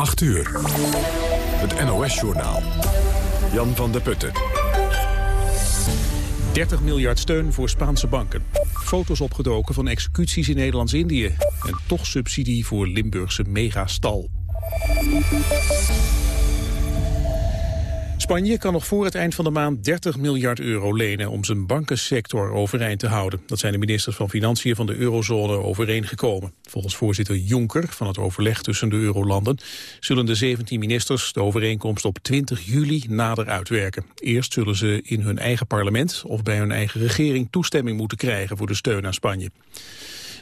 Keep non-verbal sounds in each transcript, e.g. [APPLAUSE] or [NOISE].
8 uur. Het NOS-journaal. Jan van der Putten. 30 miljard steun voor Spaanse banken. Foto's opgedoken van executies in Nederlands-Indië. En toch subsidie voor Limburgse megastal. Spanje kan nog voor het eind van de maand 30 miljard euro lenen om zijn bankensector overeind te houden. Dat zijn de ministers van Financiën van de eurozone overeengekomen. Volgens voorzitter Juncker van het overleg tussen de eurolanden zullen de 17 ministers de overeenkomst op 20 juli nader uitwerken. Eerst zullen ze in hun eigen parlement of bij hun eigen regering toestemming moeten krijgen voor de steun aan Spanje.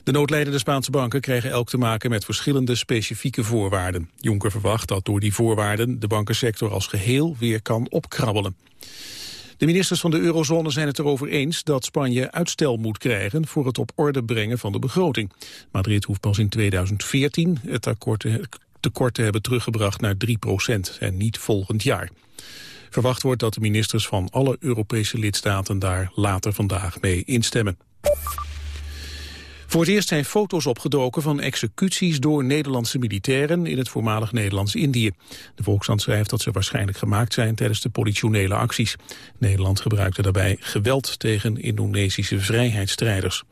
De noodlijdende Spaanse banken krijgen elk te maken met verschillende specifieke voorwaarden. Juncker verwacht dat door die voorwaarden de bankensector als geheel weer kan opkrabbelen. De ministers van de eurozone zijn het erover eens dat Spanje uitstel moet krijgen voor het op orde brengen van de begroting. Madrid hoeft pas in 2014 het tekort te hebben teruggebracht naar 3% en niet volgend jaar. Verwacht wordt dat de ministers van alle Europese lidstaten daar later vandaag mee instemmen. Voor het eerst zijn foto's opgedoken van executies door Nederlandse militairen in het voormalig Nederlands-Indië. De Volkskrant schrijft dat ze waarschijnlijk gemaakt zijn tijdens de politionele acties. Nederland gebruikte daarbij geweld tegen Indonesische vrijheidsstrijders.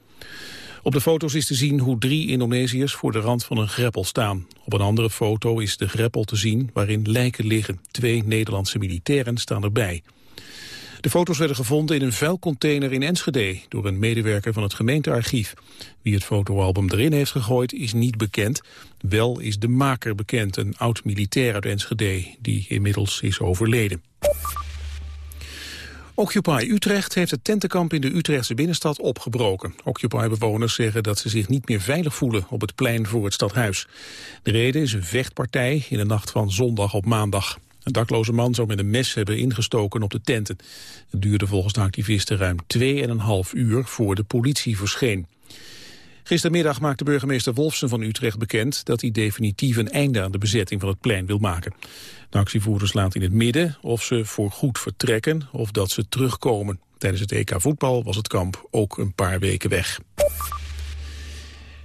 Op de foto's is te zien hoe drie Indonesiërs voor de rand van een greppel staan. Op een andere foto is de greppel te zien waarin lijken liggen. Twee Nederlandse militairen staan erbij. De foto's werden gevonden in een vuilcontainer in Enschede door een medewerker van het gemeentearchief. Wie het fotoalbum erin heeft gegooid is niet bekend. Wel is de maker bekend, een oud-militair uit Enschede die inmiddels is overleden. Occupy Utrecht heeft het tentenkamp in de Utrechtse binnenstad opgebroken. Occupy-bewoners zeggen dat ze zich niet meer veilig voelen op het plein voor het stadhuis. De reden is een vechtpartij in de nacht van zondag op maandag. Een dakloze man zou met een mes hebben ingestoken op de tenten. Het duurde volgens de activisten ruim 2,5 uur voor de politie verscheen. Gistermiddag maakte burgemeester Wolfsen van Utrecht bekend dat hij definitief een einde aan de bezetting van het plein wil maken. De actievoerders laten in het midden of ze voor goed vertrekken of dat ze terugkomen. Tijdens het EK voetbal was het kamp ook een paar weken weg.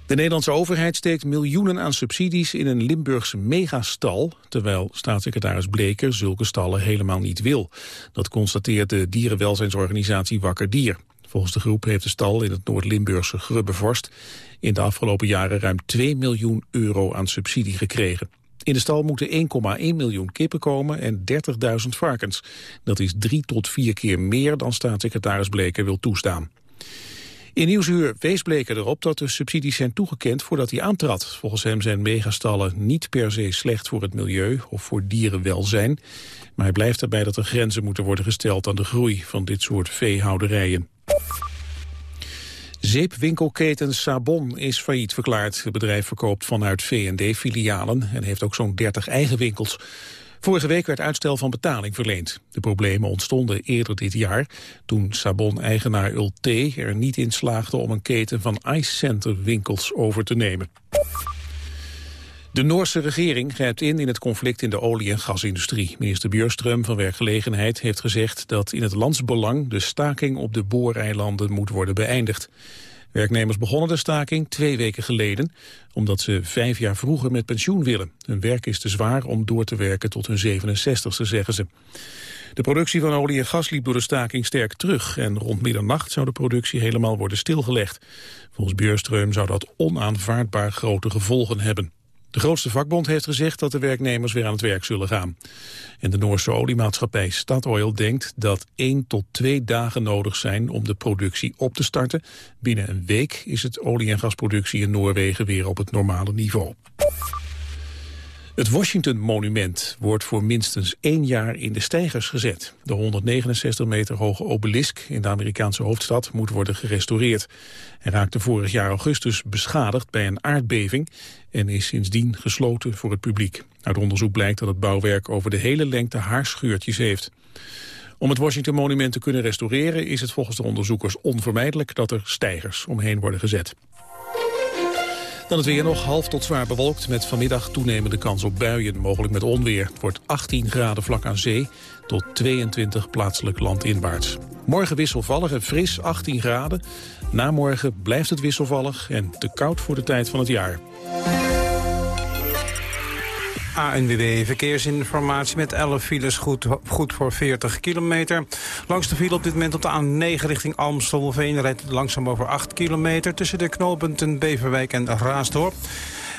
De Nederlandse overheid steekt miljoenen aan subsidies in een Limburgse megastal, terwijl staatssecretaris Bleker zulke stallen helemaal niet wil. Dat constateert de dierenwelzijnsorganisatie Wakker Dier. Volgens de groep heeft de stal in het Noord-Limburgse Grubbevorst in de afgelopen jaren ruim 2 miljoen euro aan subsidie gekregen. In de stal moeten 1,1 miljoen kippen komen en 30.000 varkens. Dat is drie tot vier keer meer dan staatssecretaris Bleker wil toestaan. In Nieuwsuur wees Bleker erop dat de subsidies zijn toegekend voordat hij aantrad. Volgens hem zijn megastallen niet per se slecht voor het milieu of voor dierenwelzijn. Maar hij blijft erbij dat er grenzen moeten worden gesteld aan de groei van dit soort veehouderijen. Zeepwinkelketen Sabon is failliet verklaard. Het bedrijf verkoopt vanuit V&D-filialen en heeft ook zo'n 30 eigen winkels. Vorige week werd uitstel van betaling verleend. De problemen ontstonden eerder dit jaar toen Sabon-eigenaar Ulte er niet in slaagde om een keten van Ice Center winkels over te nemen. De Noorse regering grijpt in in het conflict in de olie- en gasindustrie. Minister Björström van Werkgelegenheid heeft gezegd dat in het landsbelang de staking op de booreilanden moet worden beëindigd. Werknemers begonnen de staking twee weken geleden, omdat ze vijf jaar vroeger met pensioen willen. Hun werk is te zwaar om door te werken tot hun 67ste, zeggen ze. De productie van olie en gas liep door de staking sterk terug en rond middernacht zou de productie helemaal worden stilgelegd. Volgens Björström zou dat onaanvaardbaar grote gevolgen hebben. De grootste vakbond heeft gezegd dat de werknemers weer aan het werk zullen gaan. En de Noorse oliemaatschappij Statoil denkt dat één tot twee dagen nodig zijn om de productie op te starten. Binnen een week is het olie- en gasproductie in Noorwegen weer op het normale niveau. Het Washington-monument wordt voor minstens één jaar in de stijgers gezet. De 169 meter hoge obelisk in de Amerikaanse hoofdstad moet worden gerestaureerd. Hij raakte vorig jaar augustus beschadigd bij een aardbeving en is sindsdien gesloten voor het publiek. Uit onderzoek blijkt dat het bouwwerk over de hele lengte haarscheurtjes heeft. Om het Washington-monument te kunnen restaureren is het volgens de onderzoekers onvermijdelijk dat er stijgers omheen worden gezet. Dan het weer nog half tot zwaar bewolkt met vanmiddag toenemende kans op buien, mogelijk met onweer. Het wordt 18 graden vlak aan zee tot 22 plaatselijk landinwaarts. Morgen wisselvallig en fris 18 graden. Na morgen blijft het wisselvallig en te koud voor de tijd van het jaar. ANWB Verkeersinformatie met 11 files goed, goed voor 40 kilometer. Langs de file op dit moment op de A9 richting Amstelveen... rijdt langzaam over 8 kilometer tussen de knooppunten Beverwijk en Raasdorp.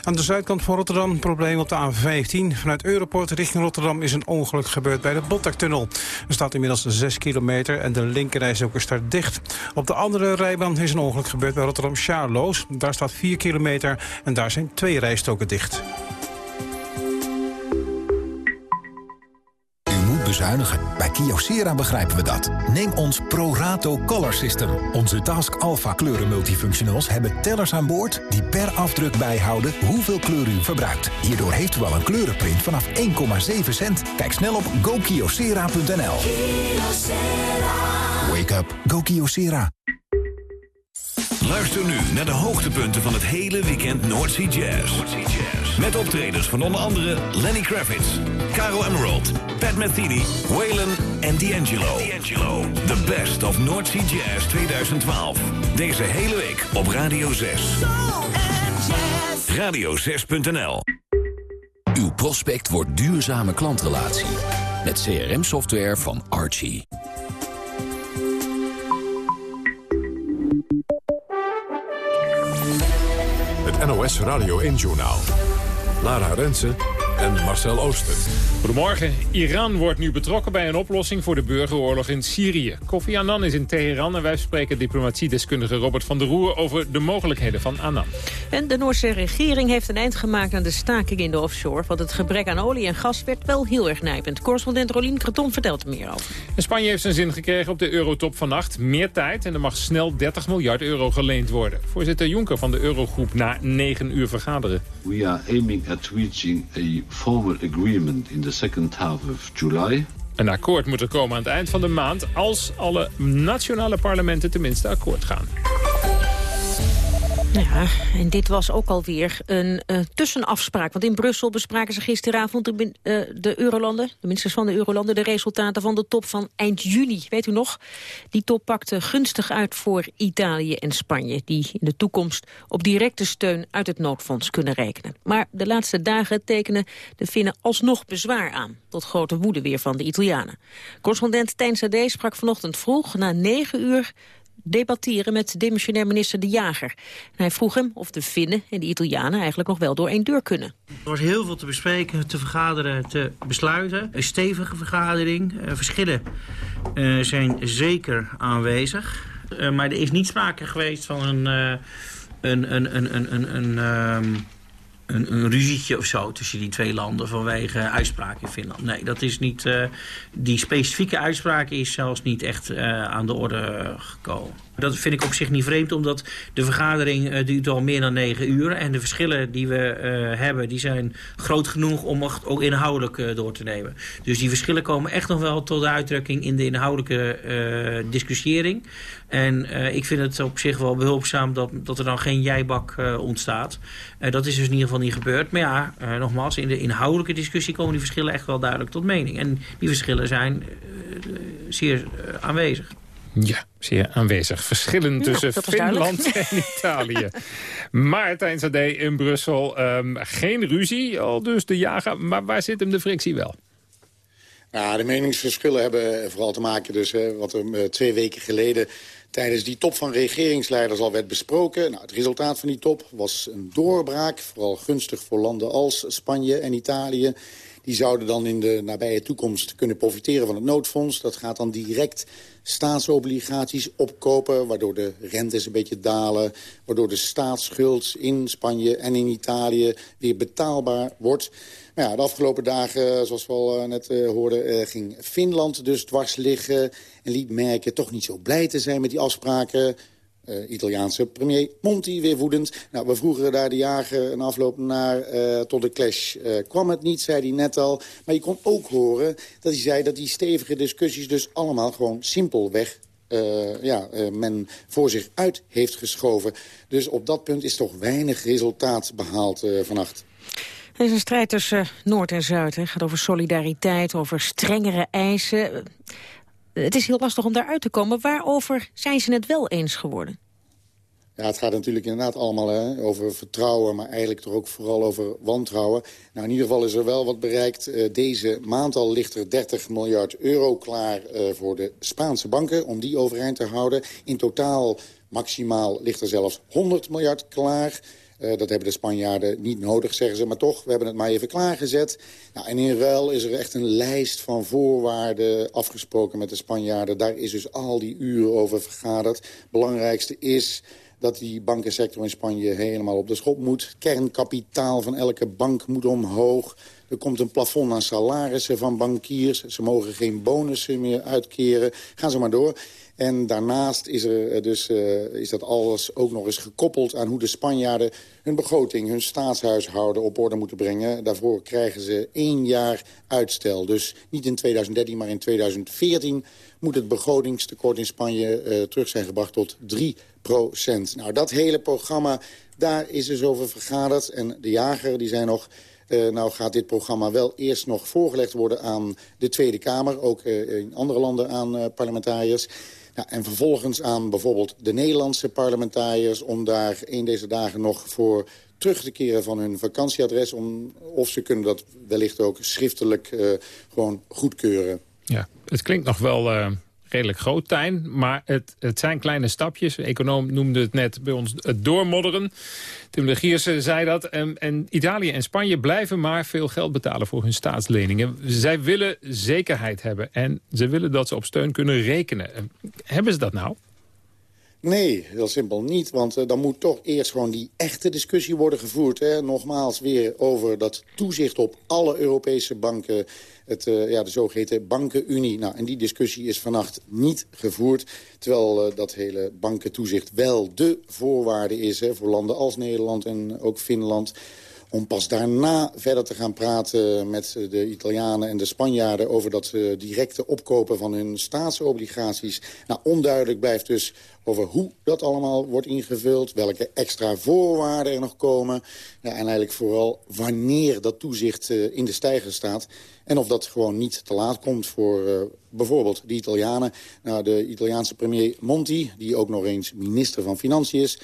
Aan de zuidkant van Rotterdam probleem op de A15. Vanuit Europort richting Rotterdam is een ongeluk gebeurd bij de Botlektunnel. Er staat inmiddels 6 kilometer en de linkerrijstrook is dicht. Op de andere rijbaan is een ongeluk gebeurd bij Rotterdam-Charloes. Daar staat 4 kilometer en daar zijn twee rijstroken dicht. Bezuinigen. Bij Kyocera begrijpen we dat. Neem ons ProRato Color System. Onze Task Alpha kleuren multifunctionals hebben tellers aan boord... die per afdruk bijhouden hoeveel kleur u verbruikt. Hierdoor heeft u al een kleurenprint vanaf 1,7 cent. Kijk snel op gokyocera.nl. Wake up. Go Kyocera. Luister nu naar de hoogtepunten van het hele weekend Noordsea Jazz. Met optredens van onder andere Lenny Kravitz, Caro Emerald, Pat Metheny, Waylon en D'Angelo. The best of Noordsea Jazz 2012. Deze hele week op Radio 6. Radio6.nl Uw prospect wordt duurzame klantrelatie. Met CRM-software van Archie. Het NOS Radio 1-journaal. Lara Rensen en Marcel Ooster. Goedemorgen. Iran wordt nu betrokken bij een oplossing voor de burgeroorlog in Syrië. Kofi Annan is in Teheran en wij spreken diplomatiedeskundige Robert van der Roer over de mogelijkheden van Annan. En de Noorse regering heeft een eind gemaakt aan de staking in de offshore. Want het gebrek aan olie en gas werd wel heel erg nijpend. Correspondent Rolien Creton vertelt er meer over. En Spanje heeft zijn zin gekregen op de eurotop vannacht. Meer tijd en er mag snel 30 miljard euro geleend worden. Voorzitter Juncker van de eurogroep na 9 uur vergaderen. We are aiming at reaching a agreement in the second half of July. Een akkoord moet er komen aan het eind van de maand... als alle nationale parlementen tenminste akkoord gaan. Ja, en dit was ook alweer een uh, tussenafspraak. Want in Brussel bespraken ze gisteravond de, uh, de Eurolanden, de ministers van de Eurolanden, de resultaten van de top van eind juni. Weet u nog? Die top pakte gunstig uit voor Italië en Spanje, die in de toekomst op directe steun uit het noodfonds kunnen rekenen. Maar de laatste dagen tekenen de Finnen alsnog bezwaar aan, tot grote woede weer van de Italianen. Correspondent Tijn Sade sprak vanochtend vroeg, na negen uur, debatteren met demissionair minister De Jager. Hij vroeg hem of de Finnen en de Italianen eigenlijk nog wel door één deur kunnen. Er was heel veel te bespreken, te vergaderen, te besluiten. Een stevige vergadering. Uh, verschillen uh, zijn zeker aanwezig. Uh, maar er is niet sprake geweest van een... een, een, een, een, een, een um een, een ruzietje of zo tussen die twee landen vanwege uitspraak in Finland. Nee, dat is niet. Uh, die specifieke uitspraak is zelfs niet echt uh, aan de orde gekomen. Dat vind ik op zich niet vreemd, omdat de vergadering uh, duurt al meer dan negen uur. En de verschillen die we uh, hebben, die zijn groot genoeg om het ook inhoudelijk uh, door te nemen. Dus die verschillen komen echt nog wel tot de uitdrukking in de inhoudelijke discussiëring. En ik vind het op zich wel behulpzaam dat, dat er dan geen jijbak ontstaat. dat is dus in ieder geval niet gebeurd. Maar ja, nogmaals, in de inhoudelijke discussie komen die verschillen echt wel duidelijk tot mening. En die verschillen zijn zeer aanwezig. Ja, zeer aanwezig. Verschillen tussen Finland en [LAUGHS] Italië. maar tijdens AD in Brussel um, geen ruzie, al dus de jager. Maar waar zit hem de frictie wel? Nou, de meningsverschillen hebben vooral te maken dus, hè, wat er uh, twee weken geleden tijdens die top van regeringsleiders al werd besproken. Nou, het resultaat van die top was een doorbraak, vooral gunstig voor landen als Spanje en Italië. Die zouden dan in de nabije toekomst kunnen profiteren van het noodfonds. Dat gaat dan direct staatsobligaties opkopen... waardoor de rentes een beetje dalen... waardoor de staatsschuld in Spanje en in Italië weer betaalbaar wordt... Nou ja, de afgelopen dagen, zoals we al eh, net uh, hoorden, ging Finland dus dwars liggen... en liet merken toch niet zo blij te zijn met die afspraken. Uh, Italiaanse premier Monti weer woedend. Nou, we vroegen daar de jager een afloop naar uh, tot de clash. Uh, kwam het niet, zei hij net al. Maar je kon ook horen dat hij zei dat die stevige discussies... dus allemaal gewoon simpelweg ja, men voor zich uit heeft geschoven. Dus op dat punt is toch weinig resultaat behaald vannacht. Er is een strijd tussen Noord en Zuid. Het gaat over solidariteit, over strengere eisen het is heel lastig om daaruit te komen. Waarover zijn ze het wel eens geworden? Ja, het gaat natuurlijk inderdaad allemaal hè, over vertrouwen... maar eigenlijk toch ook vooral over wantrouwen. Nou, in ieder geval is er wel wat bereikt. Uh, deze maand al ligt er 30 miljard euro klaar uh, voor de Spaanse banken... om die overeind te houden. In totaal maximaal ligt er zelfs 100 miljard klaar... Uh, dat hebben de Spanjaarden niet nodig, zeggen ze. Maar toch, we hebben het maar even klaargezet. Nou, en in ruil is er echt een lijst van voorwaarden afgesproken met de Spanjaarden. Daar is dus al die uren over vergaderd. Belangrijkste is dat die bankensector in Spanje helemaal op de schop moet. Kernkapitaal van elke bank moet omhoog. Er komt een plafond aan salarissen van bankiers. Ze mogen geen bonussen meer uitkeren. Gaan ze maar door. En daarnaast is, er eh, dus, uh, is dat alles ook nog eens gekoppeld aan hoe de Spanjaarden hun begroting, hun staatshuishouden op orde moeten brengen. Daarvoor krijgen ze één jaar uitstel. Dus niet in 2013, maar in 2014 moet het begrotingstekort in Spanje uh, terug zijn gebracht tot 3 procent. Nou, dat hele programma, daar is dus over vergaderd. En de jager, die zijn nog... Nou gaat dit programma wel eerst nog voorgelegd worden aan de Tweede Kamer. Ook in andere landen aan parlementariërs. Ja, en vervolgens aan bijvoorbeeld de Nederlandse parlementariërs... om daar een deze dagen nog voor terug te keren van hun vakantieadres... Om, of ze kunnen dat wellicht ook schriftelijk uh, gewoon goedkeuren. Ja, het klinkt nog wel uh, redelijk groot, Tijn. Maar het, het zijn kleine stapjes. De econoom noemde het net bij ons het doormodderen. Tim de Giers zei dat. En, en Italië en Spanje blijven maar veel geld betalen voor hun staatsleningen. Zij willen zekerheid hebben. En ze willen dat ze op steun kunnen rekenen. Hebben ze dat nou? Nee, heel simpel niet. Want uh, dan moet toch eerst gewoon die echte discussie worden gevoerd. Hè? Nogmaals weer over dat toezicht op alle Europese banken het, uh, ja, de zogeheten bankenunie. Nou, en die discussie is vannacht niet gevoerd. Terwijl uh, dat hele bankentoezicht wel de voorwaarde is hè, voor landen als Nederland en ook Finland om pas daarna verder te gaan praten met de Italianen en de Spanjaarden... over dat uh, directe opkopen van hun staatsobligaties. Nou, onduidelijk blijft dus over hoe dat allemaal wordt ingevuld... welke extra voorwaarden er nog komen... Ja, en eigenlijk vooral wanneer dat toezicht uh, in de stijger staat... en of dat gewoon niet te laat komt voor uh, bijvoorbeeld de Italianen. Nou, de Italiaanse premier Monti, die ook nog eens minister van Financiën is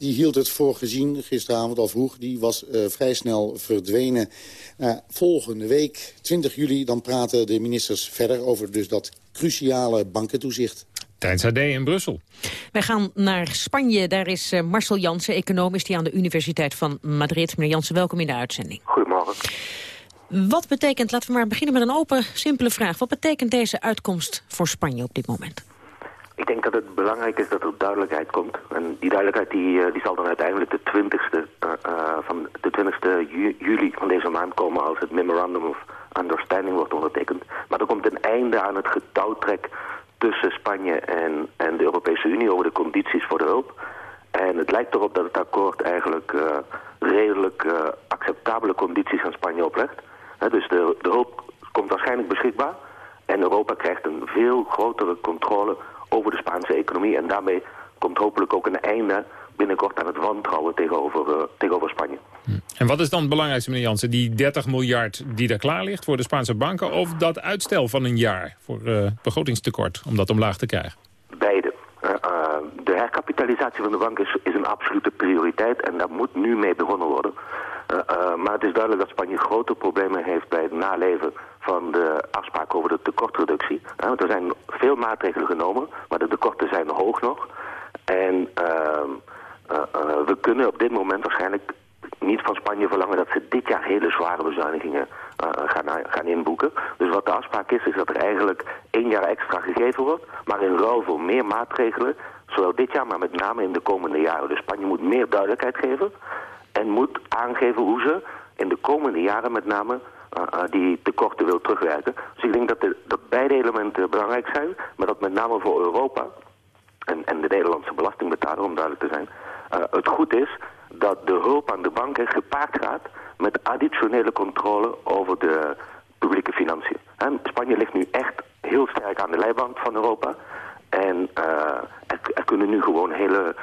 die hield het voor gezien gisteravond al vroeg. Die was uh, vrij snel verdwenen. Uh, volgende week, 20 juli, dan praten de ministers verder... over dus dat cruciale bankentoezicht. Tijdens AD in Brussel. Wij gaan naar Spanje. Daar is uh, Marcel Jansen, econoom, is die aan de Universiteit van Madrid. Meneer Jansen, welkom in de uitzending. Goedemorgen. Wat betekent, laten we maar beginnen met een open, simpele vraag. Wat betekent deze uitkomst voor Spanje op dit moment? Ik denk dat het belangrijk is dat er duidelijkheid komt. En die duidelijkheid die, die zal dan uiteindelijk de 20ste, uh, uh, van de 20ste ju juli van deze maand komen als het Memorandum of Understanding wordt ondertekend. Maar er komt een einde aan het getouwtrek tussen Spanje en, en de Europese Unie over de condities voor de hulp. En het lijkt erop dat het akkoord eigenlijk redelijk acceptabele condities aan Spanje oplegt. Dus de, de hulp komt waarschijnlijk beschikbaar. En Europa krijgt een veel grotere controle over de Spaanse economie. En daarmee komt hopelijk ook een einde binnenkort aan het wantrouwen tegenover, uh, tegenover Spanje. En wat is dan het belangrijkste, meneer Jansen? Die 30 miljard die daar klaar ligt voor de Spaanse banken... of dat uitstel van een jaar voor uh, begrotingstekort om dat omlaag te krijgen? Beide. Uh, de herkapitalisatie van de bank is, is, een absolute prioriteit en daar moet nu mee begonnen worden. maar het is duidelijk dat Spanje grote problemen heeft bij het naleven van de afspraak over de tekortreductie. want er zijn veel maatregelen genomen, maar de tekorten zijn hoog nog. En uh, uh, uh, we kunnen op dit moment waarschijnlijk niet van Spanje verlangen dat ze dit jaar hele zware bezuinigingen gaan, gaan inboeken. Dus wat de afspraak is, is dat er eigenlijk één jaar extra gegeven wordt, maar in ruil voor meer maatregelen, zowel dit jaar, maar met name in de komende jaren. Dus Spanje moet meer duidelijkheid geven en moet aangeven hoe ze in de komende jaren met name uh, uh, die tekorten wil terugwerken. Dus ik denk dat, de, beide elementen belangrijk zijn, maar dat met name voor Europa en, en de Nederlandse belastingbetaler, om duidelijk te zijn, uh, het goed is dat de hulp aan de banken gepaard gaat met additionele controle over de publieke financiën. En Spanje ligt nu echt heel sterk aan de leiband van Europa. En er, kunnen nu gewoon hele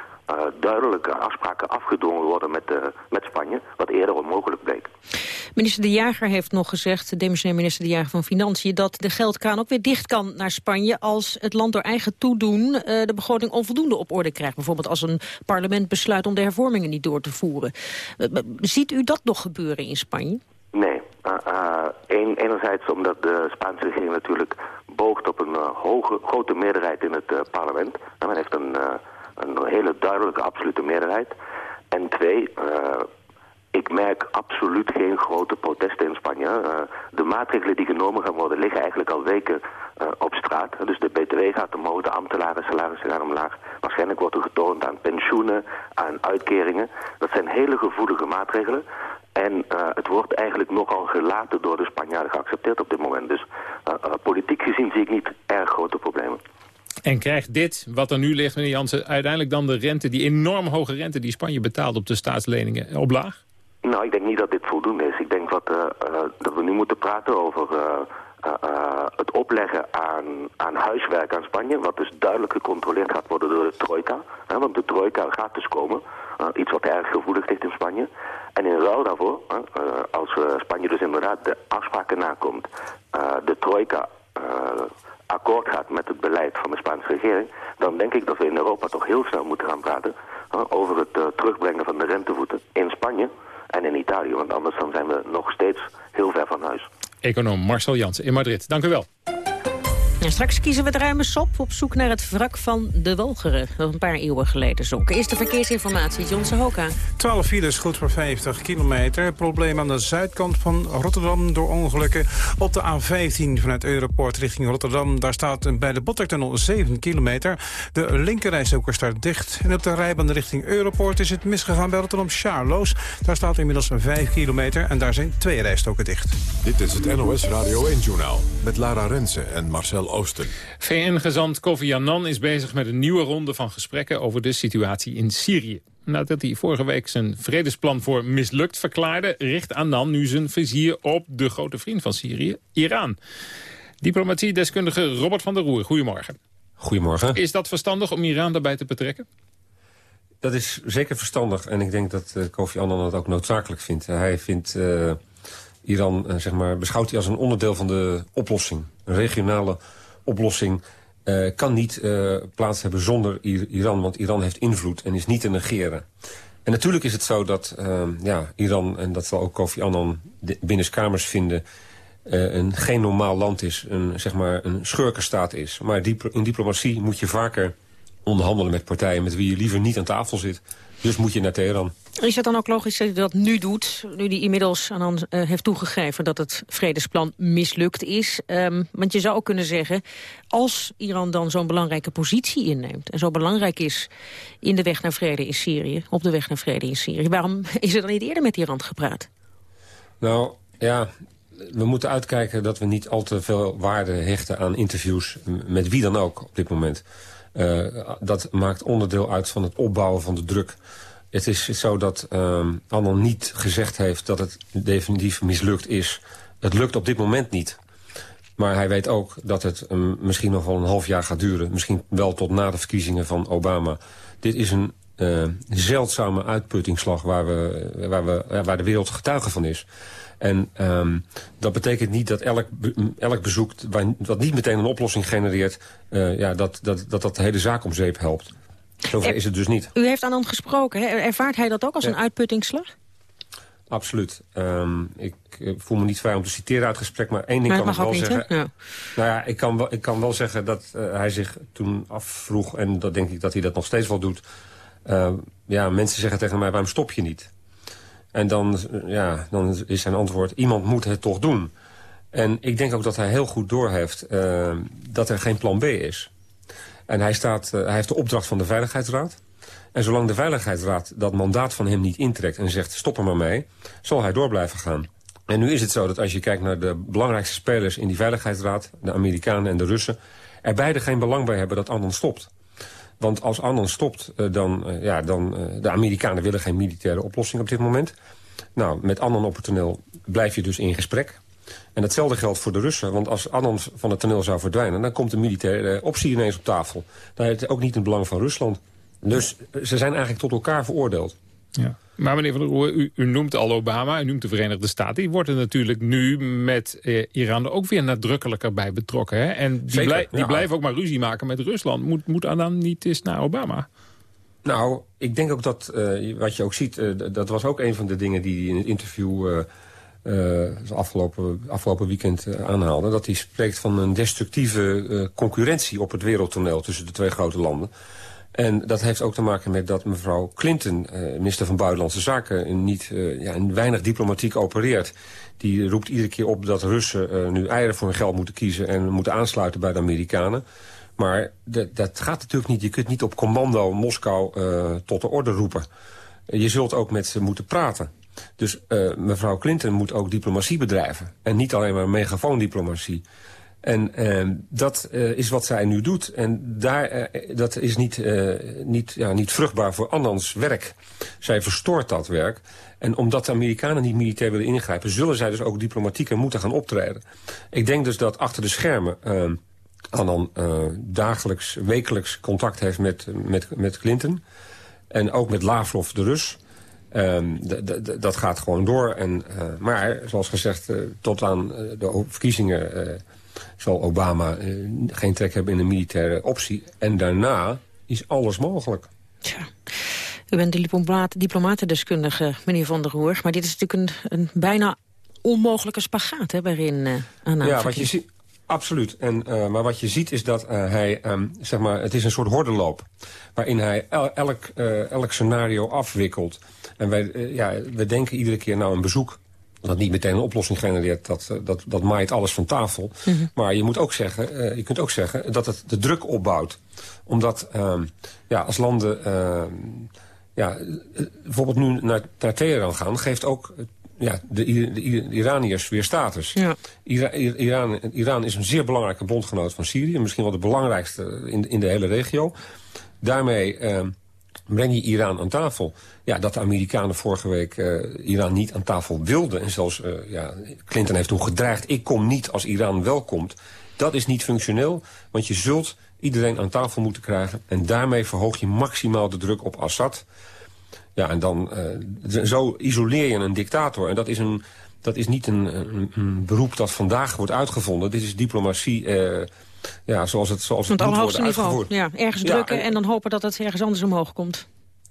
duidelijke afspraken afgedwongen worden met, met Spanje, wat eerder onmogelijk bleek. Minister De Jager heeft nog gezegd, de demissionair minister De Jager van Financiën, dat de geldkraan ook weer dicht kan naar Spanje als het land door eigen toedoen de begroting onvoldoende op orde krijgt. Bijvoorbeeld als een parlement besluit om de hervormingen niet door te voeren. ziet u dat nog gebeuren in Spanje? Nee. een, enerzijds omdat de Spaanse regering natuurlijk boogt op een hoge, grote meerderheid in het parlement. men heeft een hele duidelijke absolute meerderheid. En twee, uh, ik merk absoluut geen grote protesten in Spanje. Uh, de maatregelen die genomen gaan worden liggen eigenlijk al weken uh, op straat. Dus de btw gaat omhoog, de ambtenaren salarissen gaan omlaag. Waarschijnlijk wordt er getoond aan pensioenen, aan uitkeringen. Dat zijn hele gevoelige maatregelen. En het wordt eigenlijk nogal gelaten door de Spanjaarden geaccepteerd op dit moment. Dus politiek gezien zie ik niet erg grote problemen. En krijgt dit, wat er nu ligt, meneer Jansen, uiteindelijk dan de rente, die enorm hoge rente die Spanje betaalt op de staatsleningen, op laag? Nou, ik denk niet dat dit voldoende is. Ik denk uh, uh, dat we nu moeten praten over uh, het opleggen aan, aan huiswerk aan Spanje, wat dus duidelijk gecontroleerd gaat worden door de trojka. Want de trojka gaat dus komen, iets wat erg gevoelig ligt in Spanje. En in ruil daarvoor, als Spanje dus inderdaad de afspraken nakomt, de trojka akkoord gaat met het beleid van de Spaanse regering... dan denk ik dat we in Europa toch heel snel moeten gaan praten... over het uh, terugbrengen van de rentevoeten in Spanje en in Italië. Want anders dan zijn we nog steeds heel ver van huis. Econoom Marcel Jansen in Madrid. Dank u wel. En straks kiezen we het ruime sop op zoek naar het wrak van de Wolgeren. Dat een paar eeuwen geleden zonk. Eerste verkeersinformatie, John Sahoka. 12 files, goed voor 50 kilometer. Probleem aan de zuidkant van Rotterdam door ongelukken. Op de A15 vanuit Europort richting Rotterdam. Daar staat bij de Bottertunnel 7 kilometer. De linkerrijstrook staat dicht. En op de rijbaan richting Europort is het misgegaan bij Rotterdam Charloes. Daar staat inmiddels 5 kilometer en daar zijn twee rijstroken dicht. Dit is het NOS Radio 1-journaal met Lara Rensen en Marcel Oosten. VN-gezant Kofi Annan is bezig met een nieuwe ronde van gesprekken over de situatie in Syrië. Nadat hij vorige week zijn vredesplan voor mislukt verklaarde... richt Annan nu zijn vizier op de grote vriend van Syrië, Iran. Diplomatiedeskundige Robert van der Roer, goedemorgen. Goedemorgen. Is dat verstandig om Iran daarbij te betrekken? Dat is zeker verstandig en ik denk dat uh, Kofi Annan dat ook noodzakelijk vindt. Hij vindt uh, Iran, uh, zeg maar, beschouwt hij als een onderdeel van de oplossing. Een regionale oplossing uh, kan niet uh, plaats hebben zonder Iran. Want Iran heeft invloed en is niet te negeren. En natuurlijk is het zo dat uh, ja, Iran, en dat zal ook Kofi Annan binnenskamers vinden... een geen normaal land is, een, zeg maar een schurkenstaat is. Maar in diplomatie moet je vaker onderhandelen met partijen... met wie je liever niet aan tafel zit. Dus moet je naar Teheran. Is het dan ook logisch dat hij dat nu doet, nu hij inmiddels aan uh, heeft toegegeven dat het vredesplan mislukt is? Um, want je zou ook kunnen zeggen, als Iran dan zo'n belangrijke positie inneemt en zo belangrijk is in de weg naar vrede in Syrië, op de weg naar vrede in Syrië, waarom [LAUGHS] is er dan niet eerder met Iran gepraat? Nou, ja, we moeten uitkijken dat we niet al te veel waarde hechten aan interviews met wie dan ook op dit moment. Uh, dat maakt onderdeel uit van het opbouwen van de druk het is zo dat uh, Annan niet gezegd heeft dat het definitief mislukt is. Het lukt op dit moment niet. Maar hij weet ook dat het um, misschien nog wel een half jaar gaat duren. Misschien wel tot na de verkiezingen van Obama. Dit is een uh, zeldzame uitputtingsslag waar, we, waar, we, waar de wereld getuige van is. En um, dat betekent niet dat elk, elk bezoek, wat niet meteen een oplossing genereert... Ja, dat, dat, dat dat de hele zaak om zeep helpt. Zover is het dus niet. U heeft aan hem gesproken. Hè? Ervaart hij dat ook als een uitputtingsslag? Absoluut. Um, ik uh, voel me niet vrij om te citeren uit het gesprek, maar één ding maar kan ik wel niet, zeggen. Ja. Nou ja, ik kan wel, ik kan wel zeggen dat uh, hij zich toen afvroeg, en dat denk ik dat hij dat nog steeds wel doet. Uh, ja, mensen zeggen tegen mij, waarom stop je niet? En dan, ja, dan is zijn antwoord, iemand moet het toch doen. En ik denk ook dat hij heel goed doorheeft dat er geen plan B is. En hij, staat, uh, hij heeft de opdracht van de Veiligheidsraad. En zolang de Veiligheidsraad dat mandaat van hem niet intrekt... en zegt stop er maar mee, zal hij door blijven gaan. En nu is het zo dat als je kijkt naar de belangrijkste spelers in die Veiligheidsraad... de Amerikanen en de Russen... er beide geen belang bij hebben dat Annan stopt. Want als Annan stopt, uh, dan... Uh, ja, dan de Amerikanen willen geen militaire oplossing op dit moment. Nou, met Annan op het toneel blijf je dus in gesprek. En hetzelfde geldt voor de Russen. Want als Annan van het toneel zou verdwijnen... dan komt de militaire optie ineens op tafel. Dat is ook niet in het belang van Rusland. Dus ze zijn eigenlijk tot elkaar veroordeeld. Ja. Maar meneer Van der Roer, u, u, noemt al Obama, u noemt de Verenigde Staten. Die worden natuurlijk nu met eh, Iran er ook weer nadrukkelijker bij betrokken. Hè? En die, blij, die blijven ook maar ruzie maken met Rusland. Moet, moet dan niet eens naar Obama? Nou, ik denk ook dat, uh, wat je ook ziet... Uh, dat was ook een van de dingen die hij in het interview... Uh, afgelopen, afgelopen weekend aanhaalde... dat hij spreekt van een destructieve concurrentie op het wereldtoneel... tussen de twee grote landen. En dat heeft ook te maken met dat mevrouw Clinton, minister van Buitenlandse Zaken... niet ja, weinig diplomatiek opereert. Die roept iedere keer op dat Russen nu eieren voor hun geld moeten kiezen... en moeten aansluiten bij de Amerikanen. Maar dat gaat natuurlijk niet. Je kunt niet op commando Moskou tot de orde roepen. Je zult ook met ze moeten praten. Dus mevrouw Clinton moet ook diplomatie bedrijven. En niet alleen maar megafoondiplomatie. En uh, dat uh, is wat zij nu doet. En daar, dat is niet, niet, ja, niet vruchtbaar voor Annans werk. Zij verstoort dat werk. En omdat de Amerikanen niet militair willen ingrijpen... zullen zij dus ook diplomatieker moeten gaan optreden. Ik denk dus dat achter de schermen... Annan dagelijks, wekelijks contact heeft met, met, met Clinton. En ook met Lavrov, de Rus... Um, dat gaat gewoon door. En, maar, zoals gezegd, tot aan de verkiezingen zal Obama eh, geen trek hebben in een militaire optie. En daarna is alles mogelijk. Tja. U bent de diplomatendeskundige, meneer Van der Roer. Maar dit is natuurlijk een, een bijna onmogelijke spagaat hè, waarin uh, aan Ja, wat je ziet... Absoluut. En, uh, maar wat je ziet is dat uh, hij, um, zeg maar, het is een soort hordenloop. Waarin hij elk, elk scenario afwikkelt. En wij, ja, we denken iedere keer, nou een bezoek dat niet meteen een oplossing genereert, dat, eh, dat, dat maait alles van tafel. Mhm. Maar je, moet ook zeggen, uh, je kunt ook zeggen dat het de druk opbouwt. Omdat uh, ja, als landen uh, ja, bijvoorbeeld nu naar, naar Teheran gaan... geeft ook ja, de, de, de Iraniërs weer status. Ja. Iran, Iran is een zeer belangrijke bondgenoot van Syrië. Misschien wel de belangrijkste in, in de hele regio. Daarmee breng je Iran aan tafel. Ja, dat de Amerikanen vorige week uh, Iran niet aan tafel wilden... en zelfs uh, ja, Clinton heeft toen gedreigd... ik kom niet als Iran wel komt. Dat is niet functioneel, want je zult iedereen aan tafel moeten krijgen... en daarmee verhoog je maximaal de druk op Assad. Ja, en dan uh, zo isoleer je een dictator. En dat is, een, dat is niet een, een beroep dat vandaag wordt uitgevonden. Dit is diplomatie... ja, zoals het, zoals het, het moet worden niveau. Ja, ergens drukken en dan hopen dat het ergens anders omhoog komt.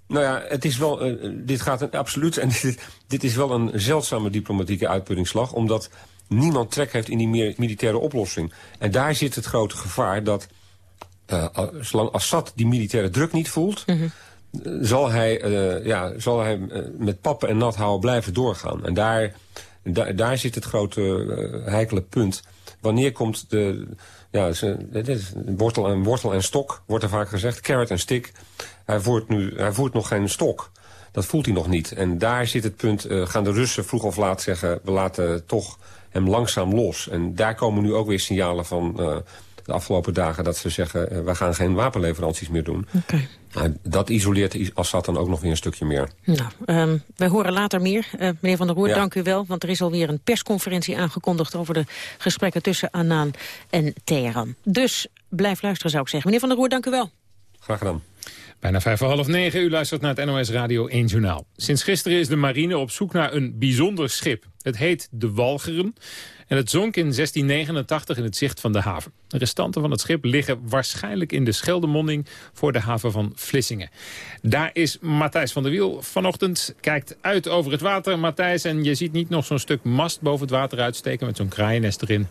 Nou ja, het is wel, uh, dit gaat een, absoluut, en [LAUGHS] dit, dit, is wel een zeldzame diplomatieke uitputtingsslag, omdat niemand trek heeft in die militaire oplossing. En daar zit het grote gevaar dat, uh, zolang Assad die militaire druk niet voelt, mm -hmm. zal hij, ja, zal hij met pappen en nat houden blijven doorgaan. En daar, daar, zit het grote heikele punt. Wanneer komt de, ja, wortel, en, wortel en stok, wordt er vaak gezegd, carrot en stick. Hij voert, nu, hij voert nog geen stok. Dat voelt hij nog niet. En daar zit het punt, uh, gaan de Russen vroeg of laat zeggen... we laten toch hem langzaam los. En daar komen nu ook weer signalen van uh, de afgelopen dagen... dat ze zeggen, uh, we gaan geen wapenleveranties meer doen. Okay. Nou, dat isoleert Assad dan ook nog weer een stukje meer. Nou, um, wij horen later meer. meneer Van der Roer, ja. dank u wel. Want er is alweer een persconferentie aangekondigd... over de gesprekken tussen Annan en Teheran. Dus blijf luisteren, zou ik zeggen. Meneer Van der Roer, dank u wel. Graag gedaan. Bijna vijf voor half negen, u luistert naar het NOS Radio 1 Journaal. Sinds gisteren is de marine op zoek naar een bijzonder schip. Het heet de Walcheren en het zonk in 1689 in het zicht van de haven. De restanten van het schip liggen waarschijnlijk in de Scheldemonding... voor de haven van Vlissingen. Daar is Matthijs van der Wiel vanochtend. Kijkt uit over het water, Matthijs. En je ziet niet nog zo'n stuk mast boven het water uitsteken... met zo'n kraaiennest erin.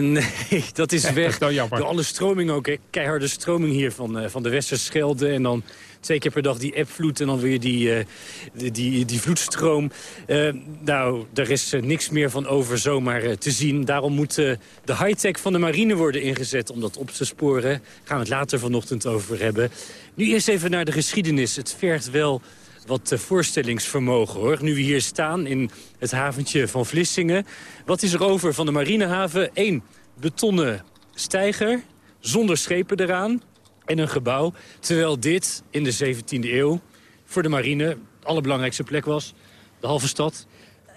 Nee, [LAUGHS] dat is weg. Dat is Door alle stroming ook. Hè. Keiharde stroming hier van, uh, van de Westerschelde. En dan twee keer per dag die appvloed en dan weer die, uh, die, die, die, vloedstroom. Uh, nou, er is niks meer van over zomaar te zien. Daarom moet de high-tech van de marine worden ingezet om dat op te sporen. Daar gaan we het later vanochtend over hebben. Nu eerst even naar de geschiedenis. Het vergt wel wat voorstellingsvermogen, hoor. Nu we hier staan in het haventje van Vlissingen. Wat is er over van de marinehaven? Eén betonnen steiger, zonder schepen eraan en een gebouw. Terwijl dit in de 17e eeuw voor de marine de allerbelangrijkste plek was. De halve stad.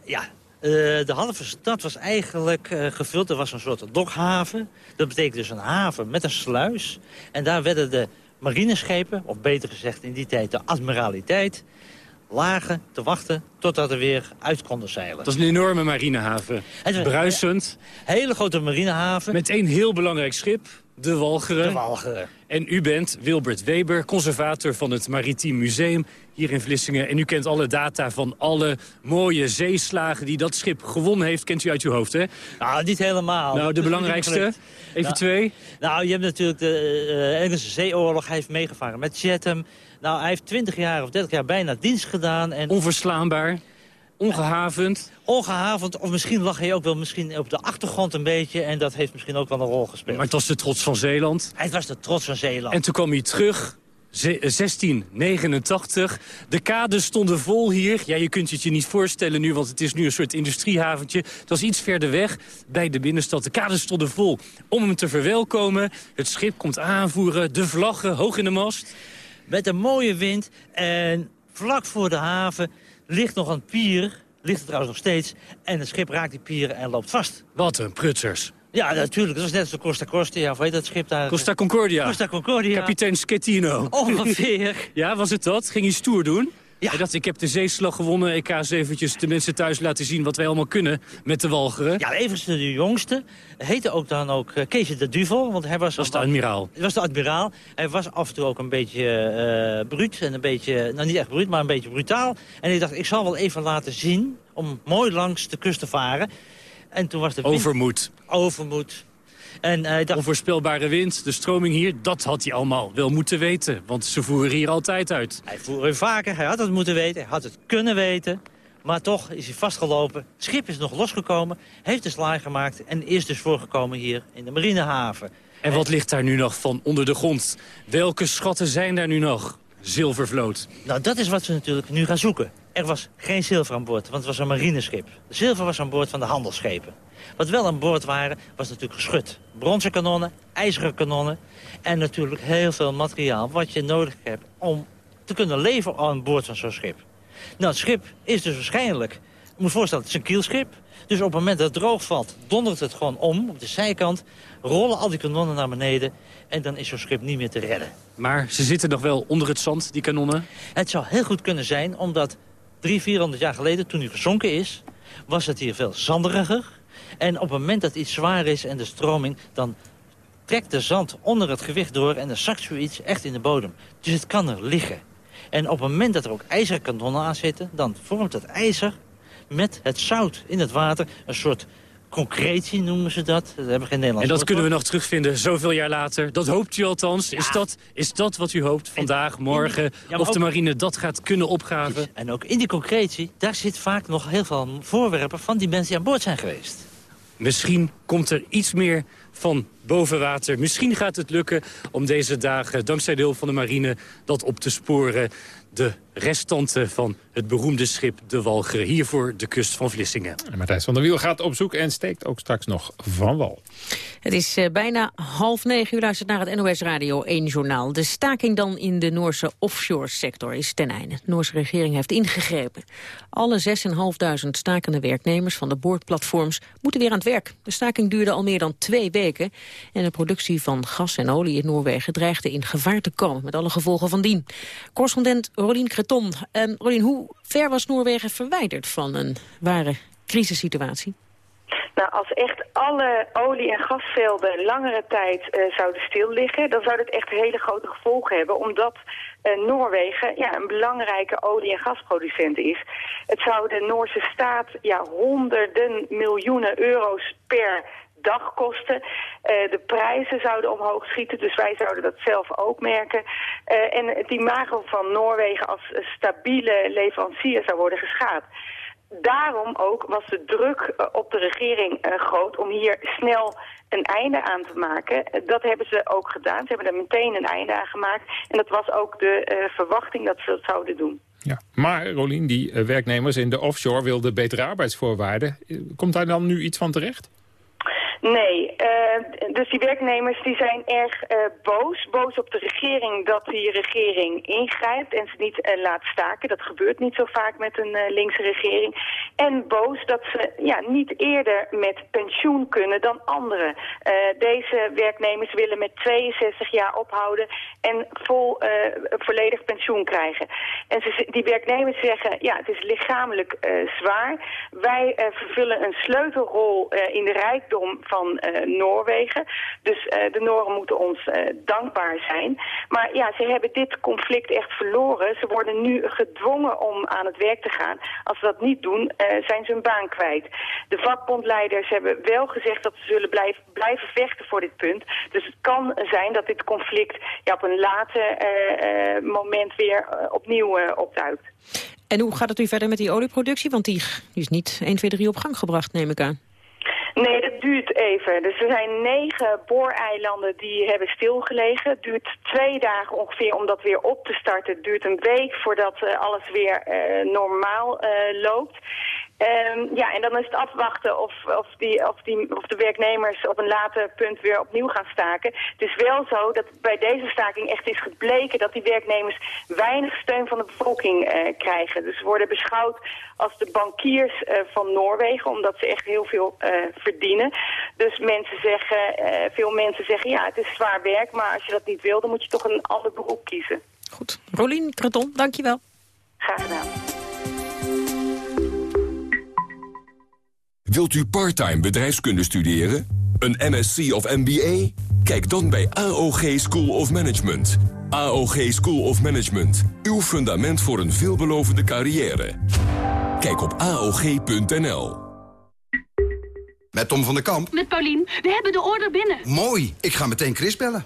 Ja, uh, de halve stad was eigenlijk uh, gevuld. Er was een soort dokhaven. Dat betekent dus een haven met een sluis. En daar werden de marineschepen, of beter gezegd in die tijd de admiraliteit lagen te wachten totdat er weer uit konden zeilen. Dat is een enorme marinehaven. Bruisend. Hele grote marinehaven. Met één heel belangrijk schip, de Walcheren. De Walcheren. En u bent Wilbert Weber, conservator van het Maritiem Museum hier in Vlissingen. En u kent alle data van alle mooie zeeslagen die dat schip gewonnen heeft. Kent u uit uw hoofd, hè? Nou, niet helemaal. Nou, de belangrijkste? [LAUGHS] Even nou, twee. Nou, je hebt natuurlijk de uh, Engelse zeeoorlog. Hij heeft meegevaren met Chatham. Nou, hij heeft 20 jaar of 30 jaar bijna dienst gedaan. En... Onverslaanbaar. Ongehavend? Ongehavend, of misschien lag hij ook wel misschien op de achtergrond een beetje... en dat heeft misschien ook wel een rol gespeeld. Maar het was de trots van Zeeland? Het was de trots van Zeeland. En toen kwam hij terug, 1689. Eh, de kades stonden vol hier. Ja, je kunt het je niet voorstellen nu, want het is nu een soort industriehaventje. Het was iets verder weg bij de binnenstad. De kades stonden vol om hem te verwelkomen. Het schip komt aanvoeren, de vlaggen hoog in de mast. Met een mooie wind en vlak voor de haven ligt nog een pier. Ligt er trouwens nog steeds. En het schip raakt die pier en loopt vast. Wat een prutsers. Ja, natuurlijk. Dat was net als de Costa Cordia. Of heet dat schip daar? Costa Concordia. Costa Concordia. Kapitein Schettino. Ongeveer. ja, was het dat? Ging hij stoer doen? Ja. Dacht, ik heb de zeeslag gewonnen. Ik ga eens eventjes de mensen thuis laten zien wat wij allemaal kunnen met de walgeren. Ja, even de jongste. Heette ook dan ook uh, Kees de Duvel. Want hij was, was de admiraal. Hij was de admiraal. Hij was af en toe ook een beetje uh, bruut. En een beetje, nou niet echt bruut, maar een beetje brutaal. En ik dacht, ik zal wel even laten zien om mooi langs de kust te varen. En toen was de wind... Overmoed. Overmoed. En, uh, dacht... Onvoorspelbare wind, de stroming hier, dat had hij allemaal wel moeten weten. Want ze voeren hier altijd uit. Hij voer vaker, hij had het moeten weten, hij had het kunnen weten. Maar toch is hij vastgelopen. Het schip is nog losgekomen, heeft de slaai gemaakt... en is dus voorgekomen hier in de marinehaven. En wat ligt daar nu nog van onder de grond? Welke schatten zijn daar nu nog? Zilvervloot. Nou, dat is wat ze natuurlijk nu gaan zoeken. Er was geen zilver aan boord, want het was een marineschip. De zilver was aan boord van de handelsschepen. Wat wel aan boord waren, was natuurlijk geschut. Bronzen kanonnen, ijzeren kanonnen... en natuurlijk heel veel materiaal wat je nodig hebt... om te kunnen leven aan boord van zo'n schip. Nou, het schip is dus waarschijnlijk... Je moet voorstellen, het is een kielschip. Dus op het moment dat het droog valt, dondert het gewoon om op de zijkant. Rollen al die kanonnen naar beneden. En dan is zo'n schip niet meer te redden. Maar ze zitten nog wel onder het zand, die kanonnen? Het zou heel goed kunnen zijn, omdat drie, vierhonderd jaar geleden, toen hij gezonken is... was het hier veel zanderiger. En op het moment dat iets zwaar is en de stroming... dan trekt de zand onder het gewicht door en dan zakt zoiets echt in de bodem. Dus het kan er liggen. En op het moment dat er ook ijzerkanonnen aan zitten... dan vormt het ijzer met het zout in het water een soort concretie noemen ze dat. Dat hebben geen Nederlands En dat kunnen we nog terugvinden zoveel jaar later. Dat hoopt u althans. Is, dat, is dat wat u hoopt vandaag, morgen? of de marine dat gaat kunnen opgraven? En ook in die concretie, daar zit vaak nog heel veel voorwerpen... van die mensen die aan boord zijn geweest. Misschien komt er iets meer van boven water. Misschien gaat het lukken om deze dagen, dankzij de hulp van de marine, dat op te sporen de restanten van het beroemde schip De Walcheren... hier voor de kust van Vlissingen. En Matthijs van der Wiel gaat op zoek en steekt ook straks nog van wal. Het is uh, bijna half negen. U luistert naar het NOS Radio 1 Journaal. De staking dan in de Noorse offshore sector is ten einde. De Noorse regering heeft ingegrepen. Alle 6.500 stakende werknemers van de boordplatforms moeten weer aan het werk. De staking duurde al meer dan twee weken. En de productie van gas en olie in Noorwegen dreigde in gevaar te komen. Met alle gevolgen van dien. Correspondent Rolien Creton. Um, Rolien, hoe ver was Noorwegen verwijderd van een ware crisissituatie? Nou, als echt alle olie- en gasvelden langere tijd uh, zouden stil liggen... dan zou dat echt hele grote gevolgen hebben... omdat uh, Noorwegen ja, een belangrijke olie- en gasproducent is. Het zou de Noorse staat ja, honderden miljoenen euro's per dag kosten. Uh, de prijzen zouden omhoog schieten, dus wij zouden dat zelf ook merken. Uh, en het imago van Noorwegen als stabiele leverancier zou worden geschaad. Daarom ook was de druk uh, op de regering groot om hier snel een einde aan te maken. Dat hebben ze ook gedaan. Ze hebben er meteen een einde aan gemaakt. En dat was ook de verwachting dat ze dat zouden doen. Ja. Maar Rolien, die werknemers in de offshore wilden betere arbeidsvoorwaarden. Komt daar dan nu iets van terecht? Nee, uh, dus die werknemers die zijn erg uh, boos. Boos op de regering dat die regering ingrijpt en ze niet uh, laat staken. Dat gebeurt niet zo vaak met een linkse regering. En boos dat ze ja, niet eerder met pensioen kunnen dan anderen. deze werknemers willen met 62 jaar ophouden en vol, volledig pensioen krijgen. En ze, die werknemers zeggen, ja, het is lichamelijk zwaar. Wij vervullen een sleutelrol in de rijkdom van uh, Noorwegen. Dus uh, de Noren moeten ons uh, dankbaar zijn. Maar ja, ze hebben dit conflict echt verloren. Ze worden nu gedwongen om aan het werk te gaan. Als ze dat niet doen, zijn ze hun baan kwijt. De vakbondleiders hebben wel gezegd dat ze zullen blijven, blijven vechten voor dit punt. Dus het kan zijn dat dit conflict ja, op een later moment weer opnieuw opduikt. En hoe gaat het nu verder met die olieproductie? Want die, die is niet 1, 2, 3 op gang gebracht, neem ik aan. Nee, dat duurt even. Dus er zijn negen booreilanden die hebben stilgelegen. Het duurt twee dagen ongeveer om dat weer op te starten. Het duurt een week voordat uh, alles weer uh, normaal uh, loopt. Um, ja, en dan is het afwachten of, of, die, of, die, of de werknemers op een later punt weer opnieuw gaan staken. Het is wel zo dat bij deze staking echt is gebleken dat die werknemers weinig steun van de bevolking uh, krijgen. Dus ze worden beschouwd als de bankiers uh, van Noorwegen, omdat ze echt heel veel uh, verdienen. Dus mensen zeggen, veel mensen zeggen, ja, het is zwaar werk, maar als je dat niet wil, dan moet je toch een ander beroep kiezen. Goed. Rolien Kreton, dankjewel. Graag gedaan. Wilt u parttime bedrijfskunde studeren? Een MSc of MBA? Kijk dan bij AOG School of Management. AOG School of Management. Uw fundament voor een veelbelovende carrière. Kijk op AOG.nl. Met Tom van der Kamp. Met Paulien. We hebben de order binnen. Mooi. Ik ga meteen Chris bellen.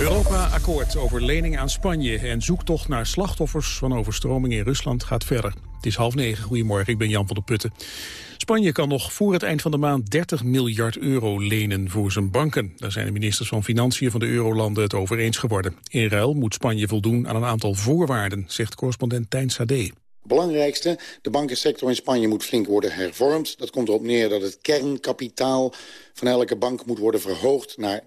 Europa-akkoord over lening aan Spanje en zoektocht naar slachtoffers van overstroming in Rusland gaat verder. Het is half negen. Goedemorgen, ik ben Jan van der Putten. Spanje kan nog voor het eind van de maand 30 miljard euro lenen voor zijn banken. Daar zijn de ministers van Financiën van de eurolanden het over eens geworden. In ruil moet Spanje voldoen aan een aantal voorwaarden, zegt correspondent Tijn Sade belangrijkste, de bankensector in Spanje moet flink worden hervormd. Dat komt erop neer dat het kernkapitaal van elke bank moet worden verhoogd naar 9%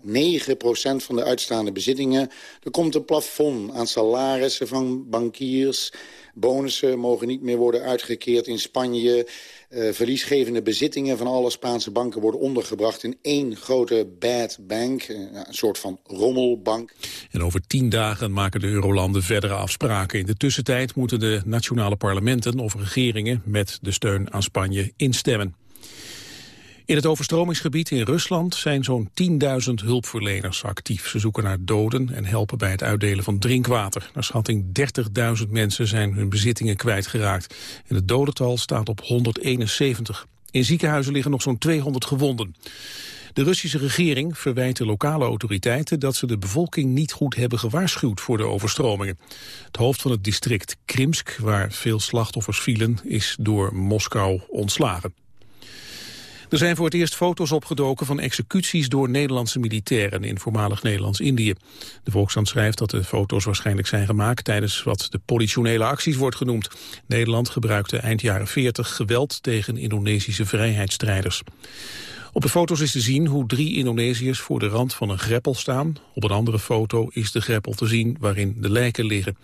van de uitstaande bezittingen. Er komt een plafond aan salarissen van bankiers. Bonussen mogen niet meer worden uitgekeerd in Spanje. Uh, verliesgevende bezittingen van alle Spaanse banken worden ondergebracht in één grote bad bank, uh, een soort van rommelbank. En over tien dagen maken de eurolanden verdere afspraken. In de tussentijd moeten de nationale parlementen of regeringen met de steun aan Spanje instemmen. In het overstromingsgebied in Rusland zijn zo'n 10.000 hulpverleners actief. Ze zoeken naar doden en helpen bij het uitdelen van drinkwater. Naar schatting 30.000 mensen zijn hun bezittingen kwijtgeraakt. En het dodental staat op 171. In ziekenhuizen liggen nog zo'n 200 gewonden. De Russische regering verwijt de lokale autoriteiten dat ze de bevolking niet goed hebben gewaarschuwd voor de overstromingen. Het hoofd van het district Krimsk, waar veel slachtoffers vielen, is door Moskou ontslagen. Er zijn voor het eerst foto's opgedoken van executies door Nederlandse militairen in voormalig Nederlands-Indië. De Volkskrant schrijft dat de foto's waarschijnlijk zijn gemaakt tijdens wat de politionele acties wordt genoemd. Nederland gebruikte eind jaren 40 geweld tegen Indonesische vrijheidsstrijders. Op de foto's is te zien hoe drie Indonesiërs voor de rand van een greppel staan. Op een andere foto is de greppel te zien waarin de lijken liggen.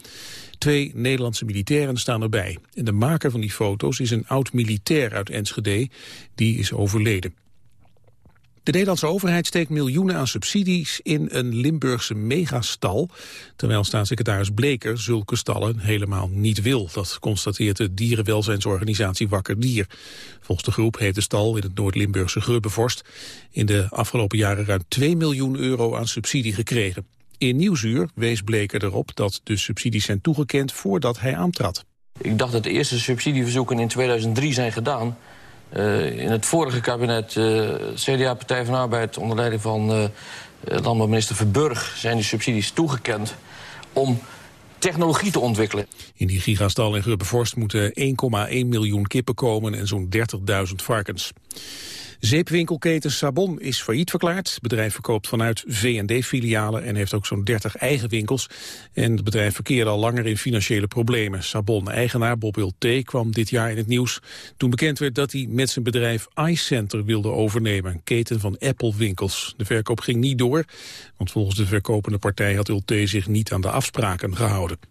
Twee Nederlandse militairen staan erbij. De maker van die foto's is een oud-militair uit Enschede. Die is overleden. De Nederlandse overheid steekt miljoenen aan subsidies in een Limburgse megastal, terwijl staatssecretaris Bleker zulke stallen helemaal niet wil. Dat constateert de dierenwelzijnsorganisatie Wakker Dier. Volgens de groep heeft de stal in het Noord-Limburgse Grubbevorst in de afgelopen jaren ruim 2 miljoen euro aan subsidie gekregen. In Nieuwsuur wees Bleker erop dat de subsidies zijn toegekend voordat hij aantrad. Ik dacht dat de eerste subsidieverzoeken in 2003 zijn gedaan. in het vorige kabinet, CDA, Partij van Arbeid... onder leiding van landbouwminister Verburg... zijn die subsidies toegekend om technologie te ontwikkelen. In die gigastal in Rubbevorst moeten 1,1 miljoen kippen komen en zo'n 30.000 varkens. Zeepwinkelketen Sabon is failliet verklaard. Het bedrijf verkoopt vanuit V&D-filialen en heeft ook zo'n 30 eigen winkels. En het bedrijf verkeerde al langer in financiële problemen. Sabon-eigenaar Bob T. kwam dit jaar in het nieuws toen bekend werd dat hij met zijn bedrijf iCenter wilde overnemen. Een keten van Apple-winkels. De verkoop ging niet door, want volgens de verkopende partij had Ulte zich niet aan de afspraken gehouden.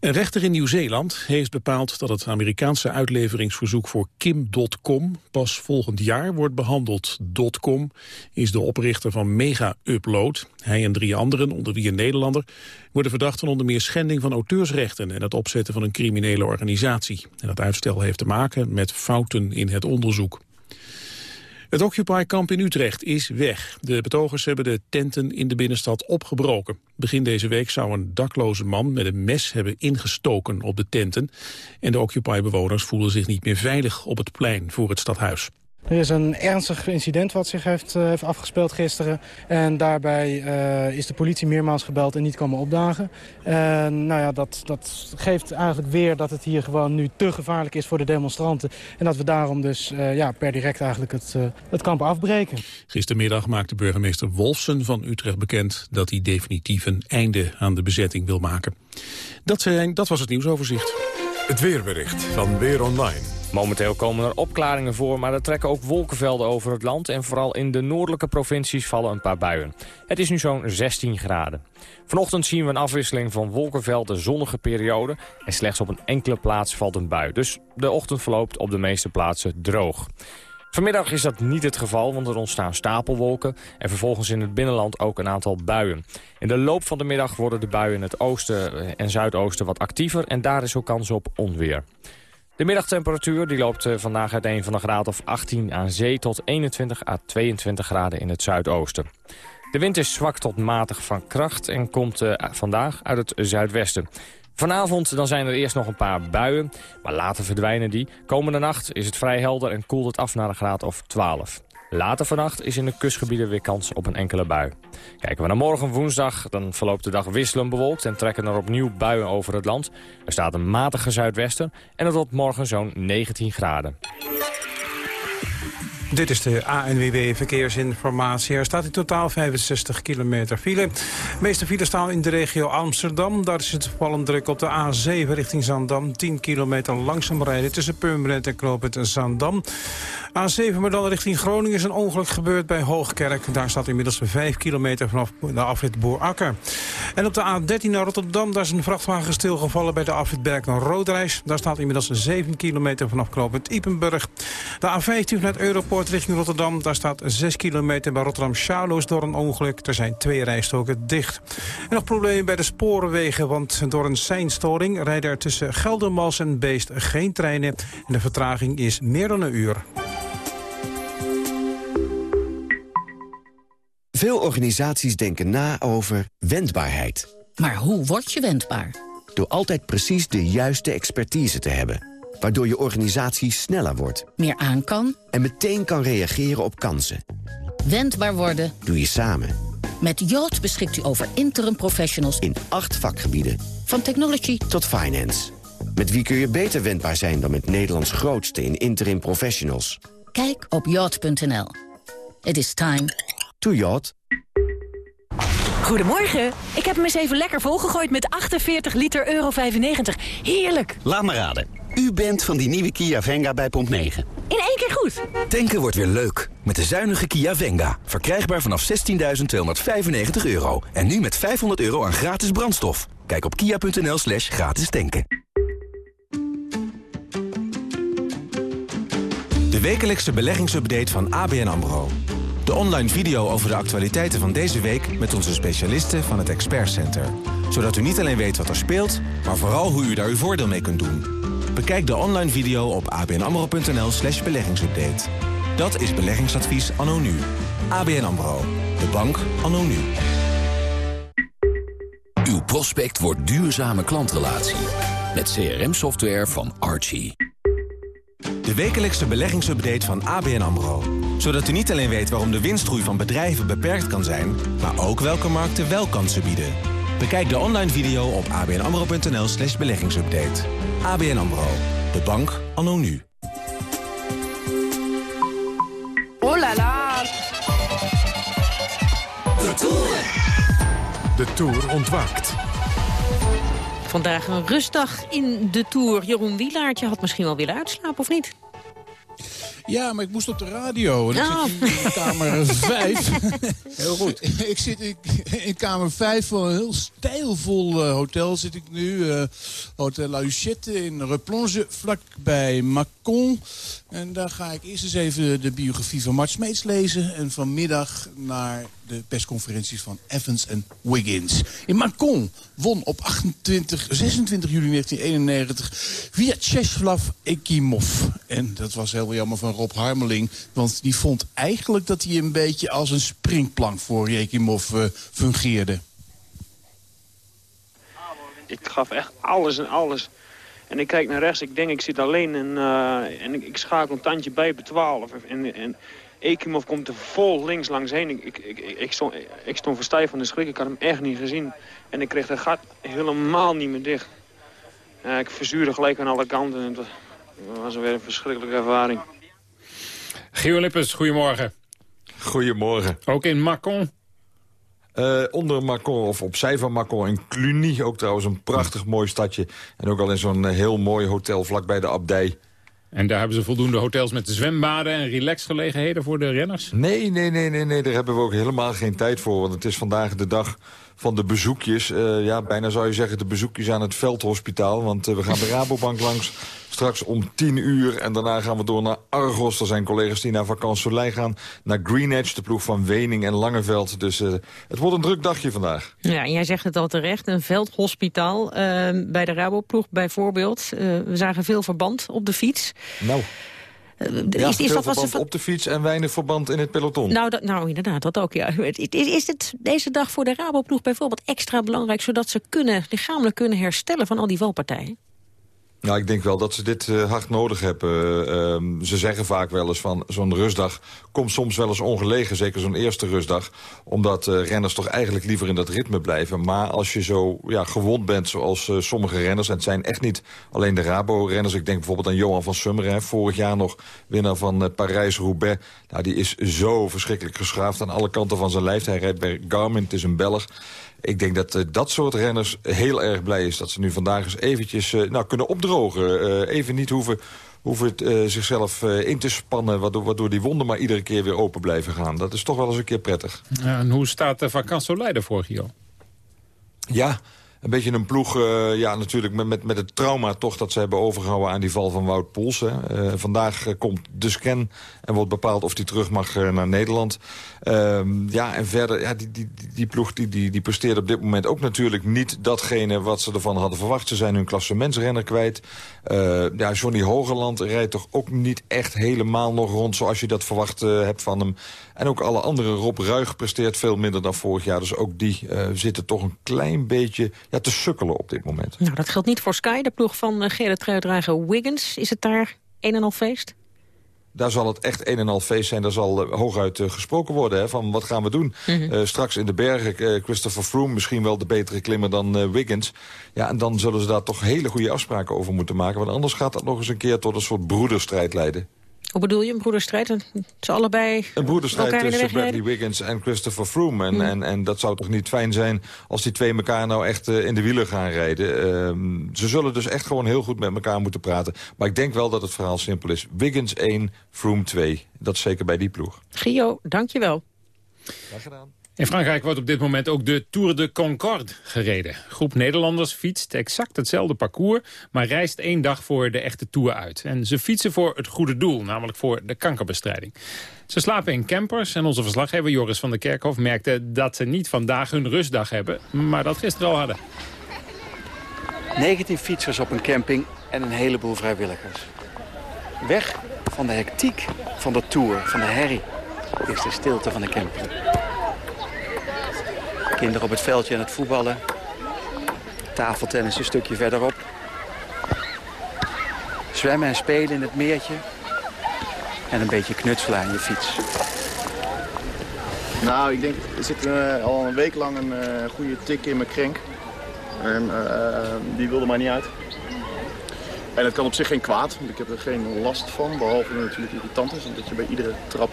Een rechter in Nieuw-Zeeland heeft bepaald dat het Amerikaanse uitleveringsverzoek voor Kim.com pas volgend jaar wordt behandeld. .com is de oprichter van Mega Upload. Hij en drie anderen, onder wie een Nederlander, worden verdacht van onder meer schending van auteursrechten en het opzetten van een criminele organisatie. En dat uitstel heeft te maken met fouten in het onderzoek. Het Occupy-kamp in Utrecht is weg. De betogers hebben de tenten in de binnenstad opgebroken. Begin deze week zou een dakloze man met een mes hebben ingestoken op de tenten. En de Occupy-bewoners voelen zich niet meer veilig op het plein voor het stadhuis. Er is een ernstig incident wat zich heeft, uh, heeft afgespeeld gisteren. En daarbij uh, is de politie meermaals gebeld en niet komen opdagen. En nou ja, dat, dat geeft eigenlijk weer dat het hier gewoon nu te gevaarlijk is voor de demonstranten. En dat we daarom dus uh, ja, per direct eigenlijk het, het kamp afbreken. Gistermiddag maakte burgemeester Wolfsen van Utrecht bekend... dat hij definitief een einde aan de bezetting wil maken. Dat, zijn, dat was het nieuwsoverzicht. Het weerbericht van Weer Online. Momenteel komen er opklaringen voor, maar er trekken ook wolkenvelden over het land... en vooral in de noordelijke provincies vallen een paar buien. Het is nu zo'n 16 graden. Vanochtend zien we een afwisseling van wolkenvelden zonnige periode... en slechts op een enkele plaats valt een bui. Dus de ochtend verloopt op de meeste plaatsen droog. Vanmiddag is dat niet het geval, want er ontstaan stapelwolken... en vervolgens in het binnenland ook een aantal buien. In de loop van de middag worden de buien in het oosten en zuidoosten wat actiever... en daar is ook kans op onweer. De middagtemperatuur die loopt eh, vandaag uiteen van een graad of 18 aan zee... tot 21 à 22 graden in het zuidoosten. De wind is zwak tot matig van kracht en komt uh, vandaag uit het zuidwesten. Vanavond dan zijn er eerst nog een paar buien, maar later verdwijnen die. Komende nacht is het vrij helder en koelt het af naar een graad of 12. Later vannacht is in de kustgebieden weer kans op een enkele bui. Kijken we naar morgen woensdag, dan verloopt de dag wisselend bewolkt... en trekken er opnieuw buien over het land. Er staat een matige zuidwesten en het wordt morgen zo'n 19 graden. Dit is de ANWB Verkeersinformatie. Er staat in totaal 65 kilometer file. De meeste files staan in de regio Amsterdam. Daar is het vallend druk op de A7 richting Zandam. 10 kilometer langzaam rijden tussen Purmerend en Knoopend en Zandam. A7 maar dan richting Groningen is een ongeluk gebeurd bij Hoogkerk. Daar staat inmiddels 5 kilometer vanaf de afrit Boerakker. En op de A13 naar Rotterdam, daar is een vrachtwagen stilgevallen bij de afrit Berk-Roodreis. Daar staat inmiddels 7 kilometer vanaf knooppunt Ipenburg. De A15 vanuit Europort richting Rotterdam, daar staat 6 kilometer bij Rotterdam-Charloes door een ongeluk. Er zijn twee rijstoken dicht. En nog problemen bij de sporenwegen, want door een seinstoring rijden er tussen Geldermals en Beest geen treinen. En de vertraging is meer dan een uur. Veel organisaties denken na over wendbaarheid. Maar hoe word je wendbaar? Door altijd precies de juiste expertise te hebben. Waardoor je organisatie sneller wordt. Meer aan kan. En meteen kan reageren op kansen. Wendbaar worden. Doe je samen. Met Yacht beschikt u over interim professionals. In acht vakgebieden. Van technology tot finance. Met wie kun je beter wendbaar zijn dan met Nederlands grootste in interim professionals? Kijk op yacht.nl. It is time Toyot. Goedemorgen. Ik heb hem eens even lekker volgegooid met 48 liter euro 95. Heerlijk. Laat me raden. U bent van die nieuwe Kia Venga bij Pomp 9. In één keer goed. Tanken wordt weer leuk. Met de zuinige Kia Venga. Verkrijgbaar vanaf 16.295 euro. En nu met 500 euro aan gratis brandstof. Kijk op kia.nl slash gratis tanken. De wekelijkse beleggingsupdate van ABN AMRO. De online video over de actualiteiten van deze week met onze specialisten van het Expert Center. Zodat u niet alleen weet wat er speelt, maar vooral hoe u daar uw voordeel mee kunt doen. Bekijk de online video op abnamro.nl slash beleggingsupdate. Dat is beleggingsadvies anno nu. ABN AMRO. De bank anno nu. Uw prospect wordt duurzame klantrelatie. Met CRM-software van Archie. De wekelijkse beleggingsupdate van ABN AMRO. Zodat u niet alleen weet waarom de winstgroei van bedrijven beperkt kan zijn... maar ook welke markten wel kansen bieden. Bekijk de online video op abnamro.nl slash beleggingsupdate. ABN AMRO. De bank anno nu. Oh la la. De Tour. De Tour ontwaakt. Vandaag een rustdag in de Tour. Jeroen Wielaert, je had misschien wel willen uitslapen, of niet? Ja, maar ik moest op de radio. En ik Oh. zit in kamer 5. [LAUGHS] Heel goed. [LAUGHS] ik zit in, in kamer 5 van een heel stijlvol eh, hotel zit ik nu. eh, hotel La Huchette in Replonge, vlakbij Macon. En daar ga ik eerst eens even de biografie van Mart Smeets lezen. En vanmiddag naar de persconferenties van Evans en Wiggins. In Macon won op 28, 26 juli 1991 Vyacheslav Ekimov. En dat was heel jammer van Rob Harmeling. Want die vond eigenlijk dat hij een beetje als een springplank voor Ekimov eh, fungeerde. Ik gaf echt alles en alles. En ik kijk naar rechts, ik denk ik zit alleen en, eh, en ik, ik schakel een tandje bij bij 12. En, en Ekimov komt er vol links langs heen. Ik, ik, ik, ik, stond, ik stond verstijf van de schrik, ik had hem echt niet gezien. En ik kreeg dat gat helemaal niet meer dicht. Ja, ik verzuurde gelijk aan alle kanten. En het was, weer een verschrikkelijke ervaring. Gio Lippens, goedemorgen. Goedemorgen. Ook in Macon? Eh, onder Macon, of opzij van Macon, in Cluny. Ook trouwens een prachtig mooi stadje. En ook al in zo'n eh, heel mooi hotel vlakbij de abdij. En daar hebben ze voldoende hotels met zwembaden en relaxgelegenheden voor de renners? Nee, nee, nee, nee, nee, daar hebben we ook helemaal geen tijd voor. Want het is vandaag de dag van de bezoekjes. Eh, ja, bijna zou je zeggen de bezoekjes aan het veldhospitaal. Want we gaan de Rabobank [LAUGHS] langs straks om 10 uur. En daarna gaan we door naar Argos. Er zijn collega's die naar Vakantie gaan. Naar Greenwich, de ploeg van Wening en Langeveld. Dus eh, het wordt een druk dagje vandaag. Ja, en jij zegt het al terecht, een veldhospitaal eh, bij de Raboploeg bijvoorbeeld. Eh, we zagen veel verband op de fiets. Nou, Eh, ja, is, is dat wat ze op de fiets en weinig verband in het peloton. Nou, dat, nou, inderdaad, dat ook, ja. Is, is het deze dag voor de Raboploeg bijvoorbeeld extra belangrijk... zodat ze kunnen, lichamelijk kunnen herstellen van al die valpartijen? Nou, ik denk wel dat ze dit eh, hard nodig hebben. Eh, ehm, ze zeggen vaak wel eens van zo'n rustdag komt soms wel eens ongelegen. Zeker zo'n eerste rustdag. Omdat eh, renners toch eigenlijk liever in dat ritme blijven. Maar als je zo ja, gewond bent zoals sommige renners... en het zijn echt niet alleen de Rabo-renners. Ik denk bijvoorbeeld aan Johan van Summeren. Vorig jaar nog winnaar van Parijs-Roubaix. Nou, die is zo verschrikkelijk geschaafd aan alle kanten van zijn lijf. Hij rijdt bij Garmin, het is een Belg. Ik denk dat eh, dat soort renners heel erg blij is... dat ze nu vandaag eens eventjes eh, nou, kunnen opdrogen. Eh, even niet hoeven, hoeven het, zichzelf in te spannen... Waardoor, waardoor die wonden maar iedere keer weer open blijven gaan. Dat is toch wel eens een keer prettig. Ja, en hoe staat de vakantie leider voor, Gio? Ja, een beetje een ploeg, eh, ja, natuurlijk met, met, met het trauma toch dat ze hebben overgehouden aan die val van Wout Poels. hè. Eh, vandaag eh, komt de scan en wordt bepaald of hij terug mag naar Nederland. Ehm, ja, en verder, ja, die, die, die, die ploeg die, die, die presteert op dit moment ook natuurlijk niet datgene wat ze ervan hadden verwacht. Ze zijn hun klassementsrenner kwijt. Ja, Johnny Hogerland rijdt toch ook niet echt helemaal nog rond zoals je dat verwacht hebt van hem. En ook alle andere, Rob Ruig presteert veel minder dan vorig jaar. Dus ook die eh, zitten toch een klein beetje ja, te sukkelen op dit moment. Nou, dat geldt niet voor Sky, de ploeg van uh, Gerrit Truidrager Wiggins. Is het daar een en al feest? Daar zal het echt een en al feest zijn. Daar zal uh, hooguit uh, gesproken worden hè, van wat gaan we doen. Mm -hmm. uh, straks in de bergen, Christopher Froome, misschien wel de betere klimmer dan Wiggins. Ja, en dan zullen ze daar toch hele goede afspraken over moeten maken. Want anders gaat dat nog eens een keer tot een soort broederstrijd leiden. Hoe bedoel je, een broederstrijd? Ze allebei Een broederstrijd tussen Bradley Wiggins en Christopher Froome. En, mm. en, en dat zou toch niet fijn zijn als die twee elkaar nou echt uh, in de wielen gaan rijden. Uh, ze zullen dus echt gewoon heel goed met elkaar moeten praten. Maar ik denk wel dat het verhaal simpel is. Wiggins 1, Froome 2. Dat is zeker bij die ploeg. Gio, dankjewel. Graag gedaan. In Frankrijk wordt op dit moment ook de Tour de Concorde gereden. Groep Nederlanders fietst exact hetzelfde parcours... maar reist één dag voor de echte Tour uit. En ze fietsen voor het goede doel, namelijk voor de kankerbestrijding. Ze slapen in campers en onze verslaggever Joris van der Kerkhof merkte... dat ze niet vandaag hun rustdag hebben, maar dat gisteren al hadden. 19 fietsers op een camping en een heleboel vrijwilligers. Weg van de hectiek van de Tour, van de herrie, is de stilte van de camping. Kinderen op het veldje aan het voetballen. Tafeltennis een stukje verderop. Zwemmen en spelen in het meertje. en een beetje knutselen aan je fiets? Nou, ik denk, er zit uh, al een week lang een uh, goede tik in mijn krenk. En uh, die wilde mij niet uit. En het kan op zich geen kwaad, want ik heb er geen last van. Behalve dat het natuurlijk irritant is, omdat je bij iedere trap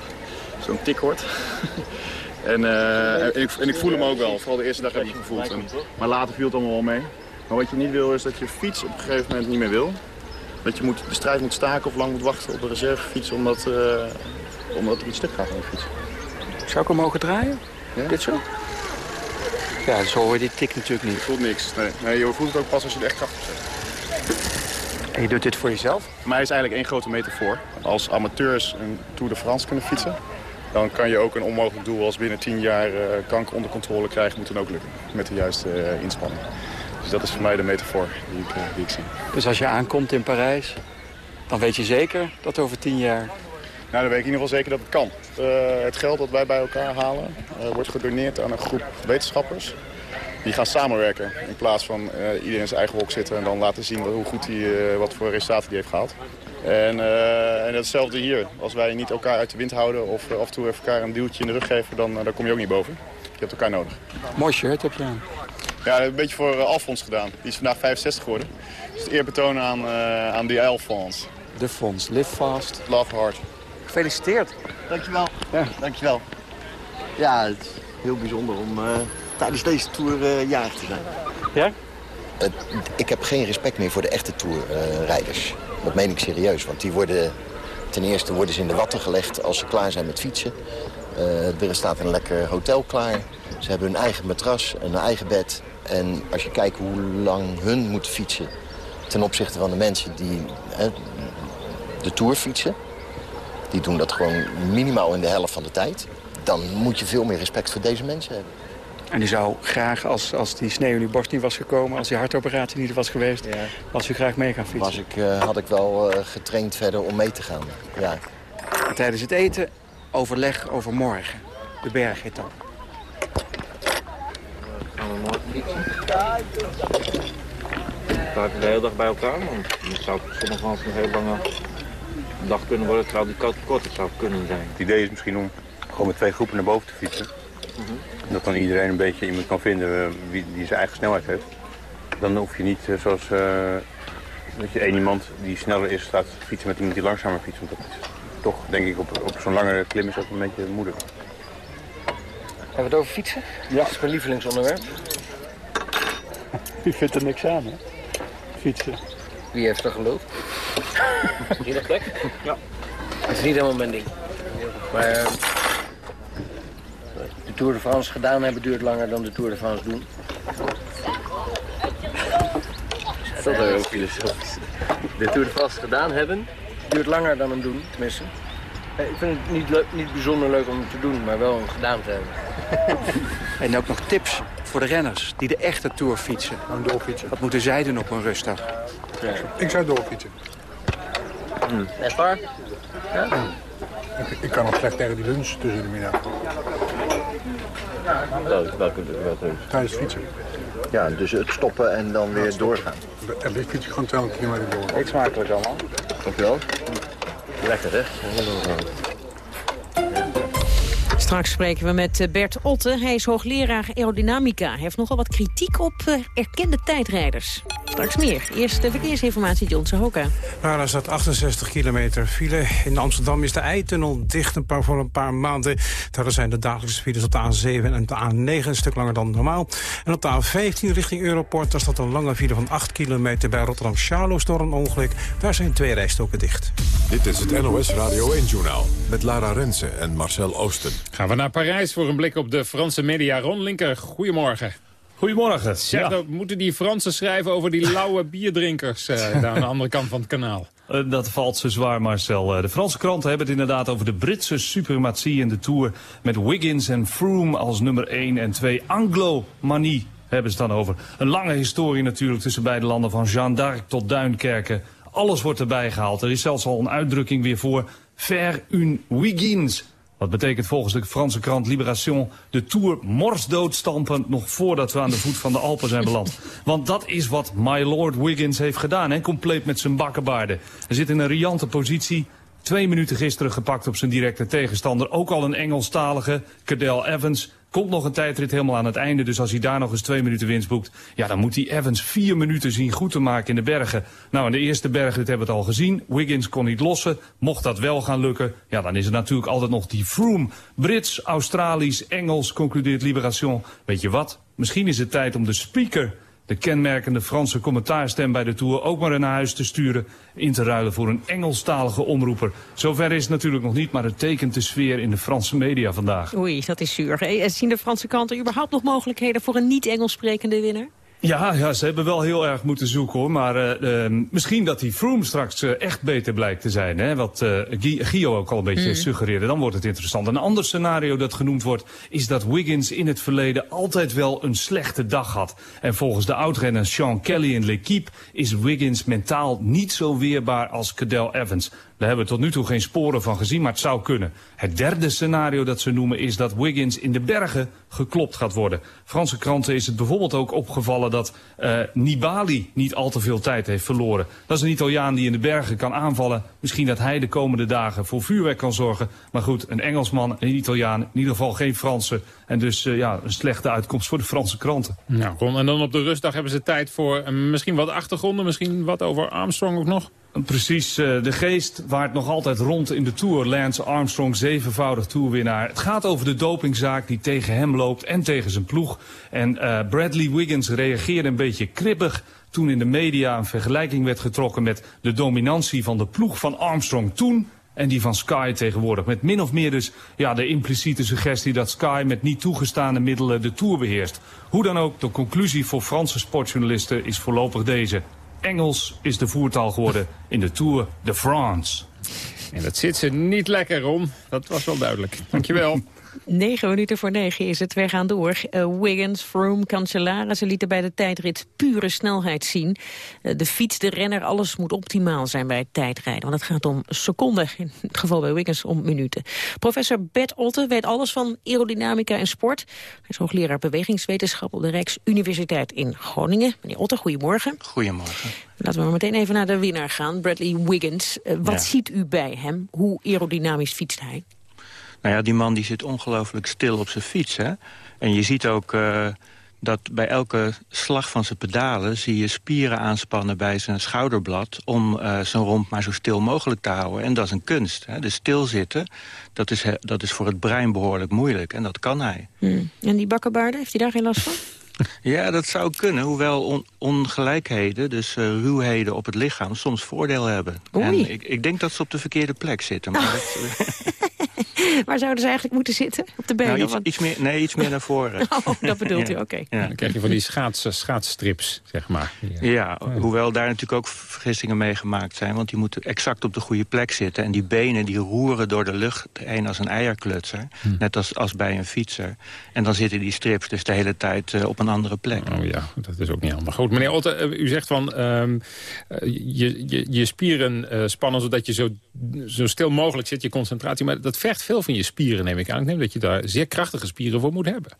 zo'n tik hoort. [LAUGHS] en, en, ik, en, ik, voel hem ook wel, vooral de eerste dag heb ik hem gevoeld. En, maar later viel het allemaal wel mee. Maar wat je niet wil is dat je fiets op een gegeven moment niet meer wil. Dat je moet, de strijd moet staken of lang moet wachten op de reservefiets omdat, omdat er iets stuk gaat aan de fiets. Zou ik hem mogen draaien? Ja? Dit zo? Ja, zo hoor je die tik natuurlijk niet. Je voelt niks. Nee. nee, je voelt het ook pas als je het echt krachtig zet. En je doet dit voor jezelf? Voor mij is eigenlijk één grote metafoor. Als amateurs een Tour de France kunnen fietsen... dan kan je ook een onmogelijk doel als binnen 10 jaar uh, kanker onder controle krijgen... moet dan ook lukken, met de juiste uh, inspanning. Dus dat is voor mij de metafoor die ik, uh, die ik zie. Dus als je aankomt in Parijs, dan weet je zeker dat over 10 jaar nou, dan weet ik in ieder geval zeker dat het kan. Uh, het geld dat wij bij elkaar halen uh, wordt gedoneerd aan een groep wetenschappers. Die gaan samenwerken in plaats van uh, iedereen in zijn eigen hok zitten... en dan laten zien hoe goed hij, wat voor resultaten hij heeft gehaald. En, en hetzelfde hier. Als wij niet elkaar uit de wind houden of af en toe even elkaar een duwtje in de rug geven... dan, dan kom je ook niet boven. Je hebt elkaar nodig. Mooi shirt heb je aan. Ja, een beetje voor Alfons gedaan. Die is vandaag 65 geworden. Dus het eerbetoon aan, aan die Alfons. De fonds. Live fast. Love hard. Gefeliciteerd. Dankjewel. Ja. Dankjewel. Ja, het is heel bijzonder om uh, tijdens deze Tour uh, jarig te zijn. Ja? Uh, ik heb geen respect meer voor de echte Tourrijders. Dat meen ik serieus, want die worden... Ten eerste worden ze in de watten gelegd als ze klaar zijn met fietsen. er staat een lekker hotel klaar. Ze hebben hun eigen matras, een eigen bed. En als je kijkt hoe lang hun moeten fietsen... ten opzichte van de mensen die de Tour fietsen die doen dat gewoon minimaal in de helft van de tijd. Dan moet je veel meer respect voor deze mensen hebben. En u zou graag, als, als die sneeuw in uw borst niet was gekomen... als die hartoperatie niet was geweest, ja. was u graag mee gaan fietsen? Was ik, uh, had ik wel uh, getraind verder om mee te gaan, ja. En tijdens het eten overleg over morgen, de bergetappe. Gaan we morgen fietsen? Staat de hele dag bij elkaar, want dan zou sommige van ons een heel lange dag kunnen worden, terwijl die korter zou kunnen zijn. Het idee is misschien om gewoon met twee groepen naar boven te fietsen. Dat dan iedereen een beetje iemand kan vinden eh, wie, die zijn eigen snelheid heeft. Dan hoef je niet uh, zoals uh, dat je één iemand die sneller is staat fietsen met iemand die langzamer fietst. Want dat is toch, denk ik, op, op zo'n langere klim is dat een beetje moeilijk. Hebben we het over fietsen? Ja. Dat is mijn lievelingsonderwerp. U vindt er niks aan, hè? Fietsen. Wie heeft er geloofd? Iedere plek? Ja. Het is niet helemaal mijn ding. Maar uh, de Tour de France gedaan hebben duurt langer dan de Tour de France doen. Dat is heel filosofisch. De Tour de France gedaan hebben duurt langer dan hem doen, tenminste. Ik vind het niet, niet bijzonder leuk om het te doen, maar wel om gedaan te hebben. [LAUGHS] en ook nog tips voor de renners die de echte Tour fietsen. Gewoon doorfietsen. Wat moeten zij doen op een rustdag? Ja. Ik zou doorfietsen. Hmm. Echt waar? Ja? Ik, ik, kan nog slecht tegen die lunch tussen de middag. Welke, welke, welke Tijdens fietsen. Ja, dus het stoppen en dan weer doorgaan. Er ligt fiets je gewoon 200 kilometer door. Eet smakelijk allemaal. Dankjewel. Lekker hè? Straks spreken we met eh, Bert Otte. Hij is hoogleraar aerodynamica. Hij heeft nogal wat kritiek op uh, erkende tijdrijders. Straks meer. Eerst de verkeersinformatie, John Sahoka. Nou, daar staat 68 kilometer file. In Amsterdam is de Eitunnel dicht een paar, voor een paar maanden. Daar zijn de dagelijkse files op de A7 en de A9 een stuk langer dan normaal. En op de A15 richting Europort, daar staat een lange file van 8 kilometer bij Rotterdam-Charloes door een ongeluk. Daar zijn twee rijstoken dicht. Dit is het NOS Radio 1-journaal met Lara Rensen en Marcel Oosten. Gaan we naar Parijs voor een blik op de Franse media. Ron Linker, goedemorgen. Goedemorgen. Zeg, ja. dat moeten die Fransen schrijven over die lauwe [LAUGHS] bierdrinkers uh, daar aan de andere kant van het kanaal? Uh, dat valt zo zwaar, Marcel. Uh, de Franse kranten hebben het inderdaad over de Britse suprematie in de Tour... met Wiggins en Froome als nummer 1 en 2 Anglo-manie hebben ze het dan over. Een lange historie natuurlijk tussen beide landen van Jeanne d'Arc tot Duinkerken. Alles wordt erbij gehaald. Er is zelfs al een uitdrukking weer voor... Faire une Wiggins. Dat betekent volgens de Franse krant Libération de Tour morsdood stampen nog voordat we aan de voet van de Alpen zijn beland. [LAUGHS] Want dat is wat My Lord Wiggins heeft gedaan, hè, compleet met zijn bakkenbaarden. Hij zit in een riante positie, Twee minuten gisteren gepakt op zijn directe tegenstander. Ook al een Engelstalige, Cadel Evans. Komt nog een tijdrit helemaal aan het einde. Dus als hij daar nog eens twee minuten winst boekt... ja, dan moet hij Evans vier minuten zien goed te maken in de bergen. Nou, in de eerste bergen hebben we het al gezien. Wiggins kon niet lossen. Mocht dat wel gaan lukken... ja, dan is er natuurlijk altijd nog die Froome. Brits, Australisch, Engels, concludeert Liberation. Weet je wat? Misschien is het tijd om de speaker de kenmerkende Franse commentaarstem bij de Tour ook maar naar huis te sturen... in te ruilen voor een Engelstalige omroeper. Zover is het natuurlijk nog niet, maar het tekent de sfeer in de Franse media vandaag. Oei, dat is zuur. Hey, zien de Franse kanten überhaupt nog mogelijkheden voor een niet-Engels sprekende winnaar? Ja, ja, ze hebben wel heel erg moeten zoeken hoor. Maar uh, uh, misschien dat die Froome straks uh, echt beter blijkt te zijn. Hè? Wat Gio ook al een beetje mm. suggereerde. Dan wordt het interessant. Een ander scenario dat genoemd wordt... is dat Wiggins in het verleden altijd wel een slechte dag had. En volgens de oudrenner Sean Kelly in L'Equipe... is Wiggins mentaal niet zo weerbaar als Cadel Evans. Daar hebben we tot nu toe geen sporen van gezien, maar het zou kunnen. Het derde scenario dat ze noemen is dat Wiggins in de bergen geklopt gaat worden. Franse kranten is het bijvoorbeeld ook opgevallen dat uh, Nibali niet al te veel tijd heeft verloren. Dat is een Italiaan die in de bergen kan aanvallen. Misschien dat hij de komende dagen voor vuurwerk kan zorgen. Maar goed, een Engelsman, een Italiaan, in ieder geval geen Franse. En dus uh, ja, een slechte uitkomst voor de Franse kranten. Nou, en dan op de rustdag hebben ze tijd voor uh, misschien wat achtergronden. Misschien wat over Armstrong ook nog? Precies, uh, de geest waart nog altijd rond in de Tour. Lance Armstrong, zevenvoudig Tourwinnaar. Het gaat over de dopingzaak die tegen hem loopt en tegen zijn ploeg. En uh, Bradley Wiggins reageerde een beetje kribbig toen in de media een vergelijking werd getrokken met de dominantie van de ploeg van Armstrong toen en die van Sky tegenwoordig. Met min of meer dus ja, de impliciete suggestie dat Sky met niet toegestane middelen de Tour beheerst. Hoe dan ook, de conclusie voor Franse sportjournalisten is voorlopig deze. Engels is de voertaal geworden in de Tour de France. En dat zit ze niet lekker om. Dat was wel duidelijk. Dankjewel. [LAUGHS] 9 minuten voor negen is het. Wij gaan door. Uh, Wiggins, Froome, Cancellara. Ze lieten bij de tijdrit pure snelheid zien. Uh, de fiets, de renner, alles moet optimaal zijn bij het tijdrijden. Want het gaat om seconden, in het geval bij Wiggins om minuten. Professor Bert Otte weet alles van aerodynamica en sport. Hij is hoogleraar bewegingswetenschap op de Rijksuniversiteit in Groningen. Meneer Otte, goedemorgen. Goedemorgen. Laten we maar meteen even naar de winnaar gaan, Bradley Wiggins. Uh, wat ja. ziet u bij hem? Hoe aerodynamisch fietst hij? Nou ja, die man die zit ongelooflijk stil op zijn fiets. Hè? En je ziet ook uh, dat bij elke slag van zijn pedalen... zie je spieren aanspannen bij zijn schouderblad... om uh, zijn romp maar zo stil mogelijk te houden. En dat is een kunst. Hè? Dus stilzitten, dat is, dat is voor het brein behoorlijk moeilijk. En dat kan hij. Hmm. En die bakkenbaarden, heeft hij daar geen last van? Ja, dat zou kunnen. Hoewel on ongelijkheden, dus uh, ruwheden op het lichaam... soms voordeel hebben. Oei. En ik, ik denk dat ze op de verkeerde plek zitten. Maar [LAUGHS] dat, [LAUGHS] Waar zouden ze eigenlijk moeten zitten? Op de benen? Nou, iets, iets, meer, nee, iets meer naar voren. [LAUGHS] oh, dat bedoelt ja. u, oké. Okay. Ja. Dan krijg je van die schaats, schaatsstrips, zeg maar. Ja. ja, hoewel daar natuurlijk ook vergissingen mee gemaakt zijn. Want die moeten exact op de goede plek zitten. En die benen die roeren door de lucht heen als een eierklutser. Hm. Net als, als bij een fietser. En dan zitten die strips dus de hele tijd uh, op een andere plek. Oh ja, dat is ook niet handig. Goed, meneer Otte, uh, u zegt van... Um, uh, je, je, je spieren spannen zodat je zo, zo stil mogelijk zit, je concentratie. Maar dat vergt veel van je spieren, neem ik aan. Ik neem dat je daar zeer krachtige spieren voor moet hebben.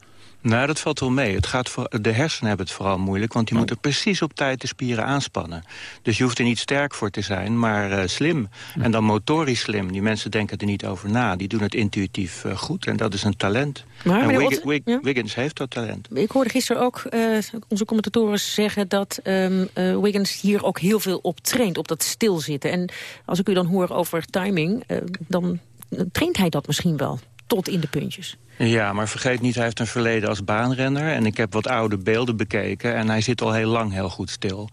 Nou, dat valt wel mee. Het gaat voor, de hersenen hebben het vooral moeilijk... want die oh. moeten precies op tijd de spieren aanspannen. Dus je hoeft er niet sterk voor te zijn, maar uh, slim. Ja. En dan motorisch slim. Die mensen denken er niet over na. Die doen het intuïtief uh, goed en dat is een talent. Maar, en Wig Otte, Wig ja? Wiggins heeft dat talent. Ik hoorde gisteren ook uh, onze commentatoren zeggen... dat um, Wiggins hier ook heel veel op traint, op dat stilzitten. En als ik u dan hoor over timing, dan traint hij dat misschien wel tot in de puntjes. Ja, maar vergeet niet, hij heeft een verleden als baanrenner. En ik heb wat oude beelden bekeken en hij zit al heel lang heel goed stil.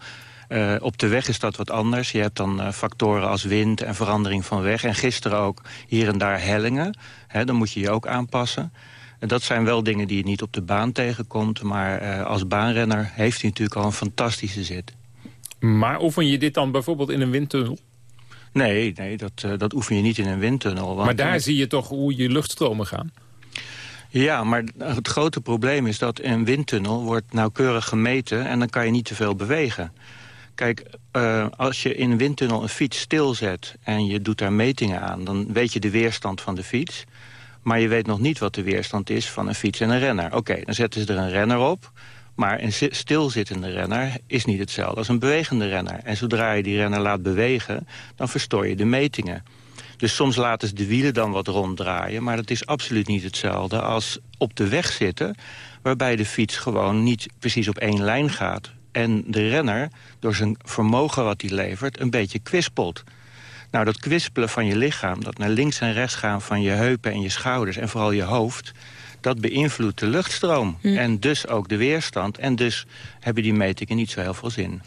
Uh, op de weg is dat wat anders. Je hebt dan uh, factoren als wind en verandering van weg. En gisteren ook hier en daar hellingen. He, dan moet je je ook aanpassen. En dat zijn wel dingen die je niet op de baan tegenkomt. Maar uh, als baanrenner heeft hij natuurlijk al een fantastische zit. Maar oefen je dit dan bijvoorbeeld in een windtunnel? Nee, nee dat, uh, dat oefen je niet in een windtunnel. Want maar daar zie je toch hoe je luchtstromen gaan? Ja, maar het grote probleem is dat een windtunnel wordt nauwkeurig gemeten... en dan kan je niet te veel bewegen. Kijk, uh, als je in een windtunnel een fiets stilzet en je doet daar metingen aan... dan weet je de weerstand van de fiets. Maar je weet nog niet wat de weerstand is van een fiets en een renner. Oké, okay, dan zetten ze er een renner op... Maar een stilzittende renner is niet hetzelfde als een bewegende renner. En zodra je die renner laat bewegen, dan verstoor je de metingen. Dus soms laten ze de wielen dan wat ronddraaien... maar dat is absoluut niet hetzelfde als op de weg zitten... waarbij de fiets gewoon niet precies op één lijn gaat... en de renner, door zijn vermogen wat hij levert, een beetje kwispelt... Nou, dat kwispelen van je lichaam, dat naar links en rechts gaan van je heupen en je schouders... en vooral je hoofd, dat beïnvloedt de luchtstroom. Hm. En dus ook de weerstand. En dus hebben die metingen niet zo heel veel zin.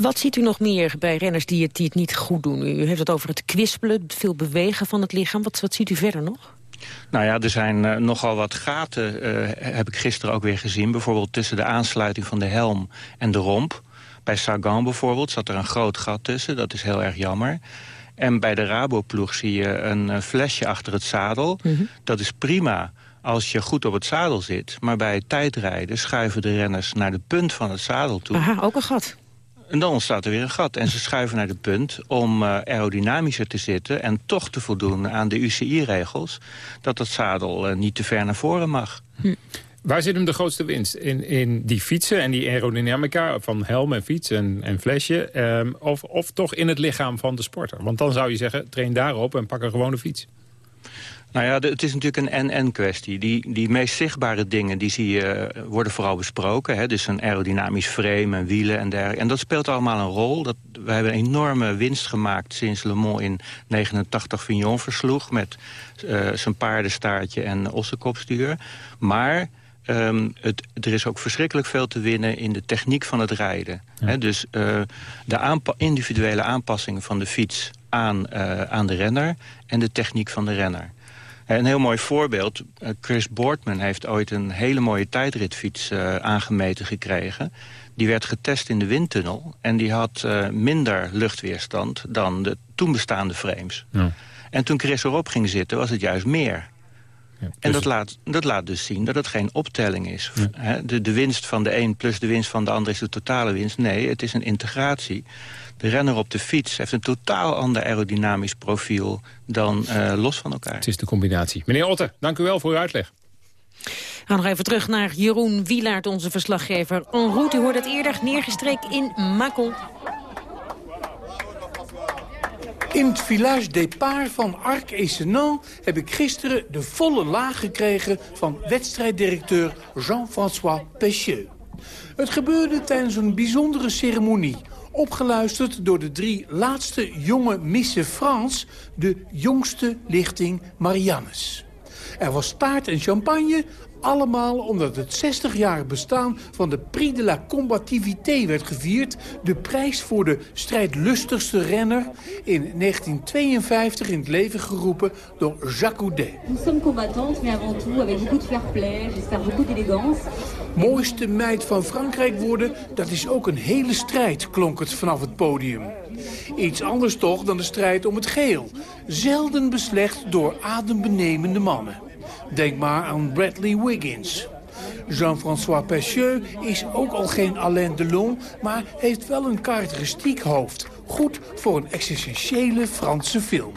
Wat ziet u nog meer bij renners die het, die het niet goed doen? U heeft het over het kwispelen, het veel bewegen van het lichaam. Wat, wat ziet u verder nog? Nou ja, er zijn eh, nogal wat gaten, eh, heb ik gisteren ook weer gezien. Bijvoorbeeld tussen de aansluiting van de helm en de romp. Bij Sagan bijvoorbeeld zat er een groot gat tussen. Dat is heel erg jammer. En bij de Raboploeg zie je een eh, flesje achter het zadel. Dat is prima als je goed op het zadel zit. Maar bij het tijdrijden schuiven de renners naar de punt van het zadel toe. Aha, ook een gat. En dan ontstaat er weer een gat. En ze schuiven naar de punt om uh, aerodynamischer te zitten... en toch te voldoen aan de UCI-regels... dat het zadel uh, niet te ver naar voren mag. Hm. Waar zit hem de grootste winst? In, in die fietsen en die aerodynamica van helm en fiets en, en flesje? Um, of, of toch in het lichaam van de sporter? Want dan zou je zeggen, train daarop en pak een gewone fiets. Nou ja, het is natuurlijk een en-en-kwestie. Die, die meest zichtbare dingen die zie je, worden vooral besproken. Hè? Dus een aerodynamisch frame en wielen en dergelijke. En dat speelt allemaal een rol. Dat, we hebben een enorme winst gemaakt sinds Le Mans in 89 Vignon versloeg... met uh, zijn paardenstaartje en ossenkopstuur. Maar... Um, het, er is ook verschrikkelijk veel te winnen in de techniek van het rijden. Ja. He, dus uh, de aanpa individuele aanpassing van de fiets aan, uh, aan de renner... en de techniek van de renner. Een heel mooi voorbeeld. Uh, Chris Boardman heeft ooit een hele mooie tijdritfiets aangemeten gekregen. Die werd getest in de windtunnel. En die had minder luchtweerstand dan de toen bestaande frames. Ja. En toen Chris erop ging zitten was het juist meer. Ja, dus en dat laat, dat laat dus zien dat het geen optelling is. Ja. De, de winst van de een plus de winst van de ander is de totale winst. Nee, het is een integratie. De renner op de fiets heeft een totaal ander aerodynamisch profiel... dan uh, los van elkaar. Het is de combinatie. Meneer Otter, dank u wel voor uw uitleg. We gaan nog even terug naar Jeroen Wielaert, onze verslaggever. En route, u hoorde het eerder, neergestreken in Makkel. In het village départ van Arc et Senan heb ik gisteren de volle laag gekregen van wedstrijddirecteur Jean-François Pécheux. Het gebeurde tijdens een bijzondere ceremonie, opgeluisterd door de drie laatste jonge Misse France, de jongste lichting Mariannes. Er was taart en champagne, allemaal omdat het 60-jarig bestaan van de Prix de la Combativité werd gevierd. De prijs voor de strijdlustigste renner in 1952 in het leven geroepen door Jacques Houdet. Nous sommes combattantes, mais avant tout avec beaucoup de fair play, j'espère beaucoup d'élégance. Mooiste meid van Frankrijk worden, dat is ook een hele strijd, klonk het vanaf het podium. Iets anders toch dan de strijd om het geel. Zelden beslecht door adembenemende mannen. Denk maar aan Bradley Wiggins. Jean-François Pécheux is ook al geen Alain Delon, maar heeft wel een karakteristiek hoofd. Goed voor een existentiële Franse film.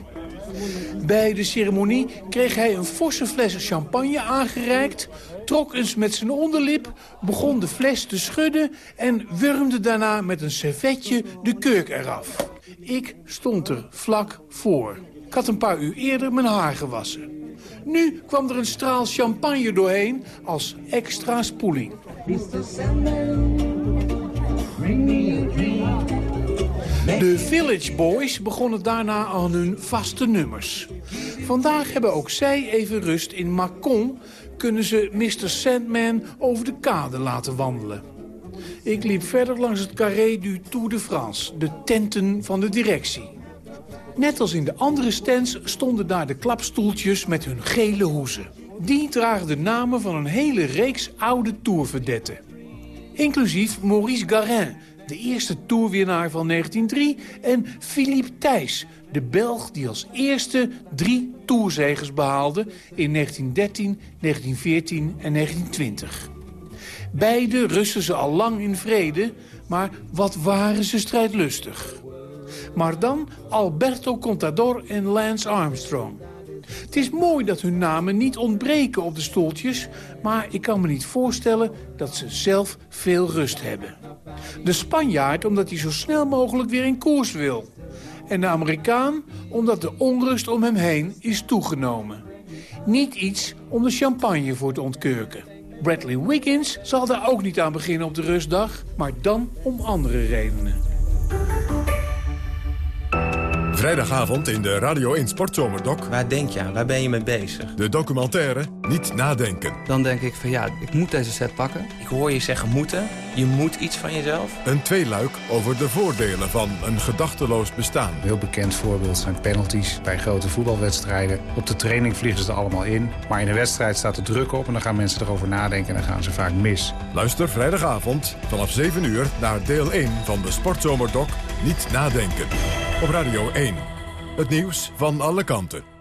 Bij de ceremonie kreeg hij een forse fles champagne aangereikt... trok eens met zijn onderlip, begon de fles te schudden... en wurmde daarna met een servetje de kurk eraf. Ik stond er vlak voor. Ik had een paar uur eerder mijn haar gewassen. Nu kwam er een straal champagne doorheen als extra spoeling. De Village Boys begonnen daarna aan hun vaste nummers. Vandaag hebben ook zij even rust in Macon... kunnen ze Mr. Sandman over de kade laten wandelen. Ik liep verder langs het carré du Tour de France, de tenten van de directie. Net als in de andere stands stonden daar de klapstoeltjes met hun gele hoezen. Die dragen de namen van een hele reeks oude tourvedetten. Inclusief Maurice Garin, de eerste toerwinnaar van 1903... en Philippe Thijs, de Belg die als eerste drie toerzegers behaalde... in 1913, 1914 en 1920. Beide rusten ze al lang in vrede, maar wat waren ze strijdlustig. Maar dan Alberto Contador en Lance Armstrong. Het is mooi dat hun namen niet ontbreken op de stoeltjes... maar ik kan me niet voorstellen dat ze zelf veel rust hebben. De Spanjaard omdat hij zo snel mogelijk weer in koers wil. En de Amerikaan omdat de onrust om hem heen is toegenomen. Niet iets om de champagne voor te ontkurken. Bradley Wiggins zal daar ook niet aan beginnen op de rustdag, maar dan om andere redenen. Vrijdagavond in de Radio 1 Sportzomerdoc. Waar denk je aan? Waar ben je mee bezig? De documentaire Niet Nadenken. Dan denk ik van ja, ik moet deze set pakken. Ik hoor je zeggen moeten. Je moet iets van jezelf. Een tweeluik over de voordelen van een gedachteloos bestaan. Een heel bekend voorbeeld zijn penalties bij grote voetbalwedstrijden. Op de training vliegen ze er allemaal in. Maar in een wedstrijd staat er druk op en dan gaan mensen erover nadenken en dan gaan ze vaak mis. Luister vrijdagavond vanaf 7 uur naar deel 1 van de Sportzomerdoc Niet Nadenken. Op Radio 1. Het nieuws van alle kanten.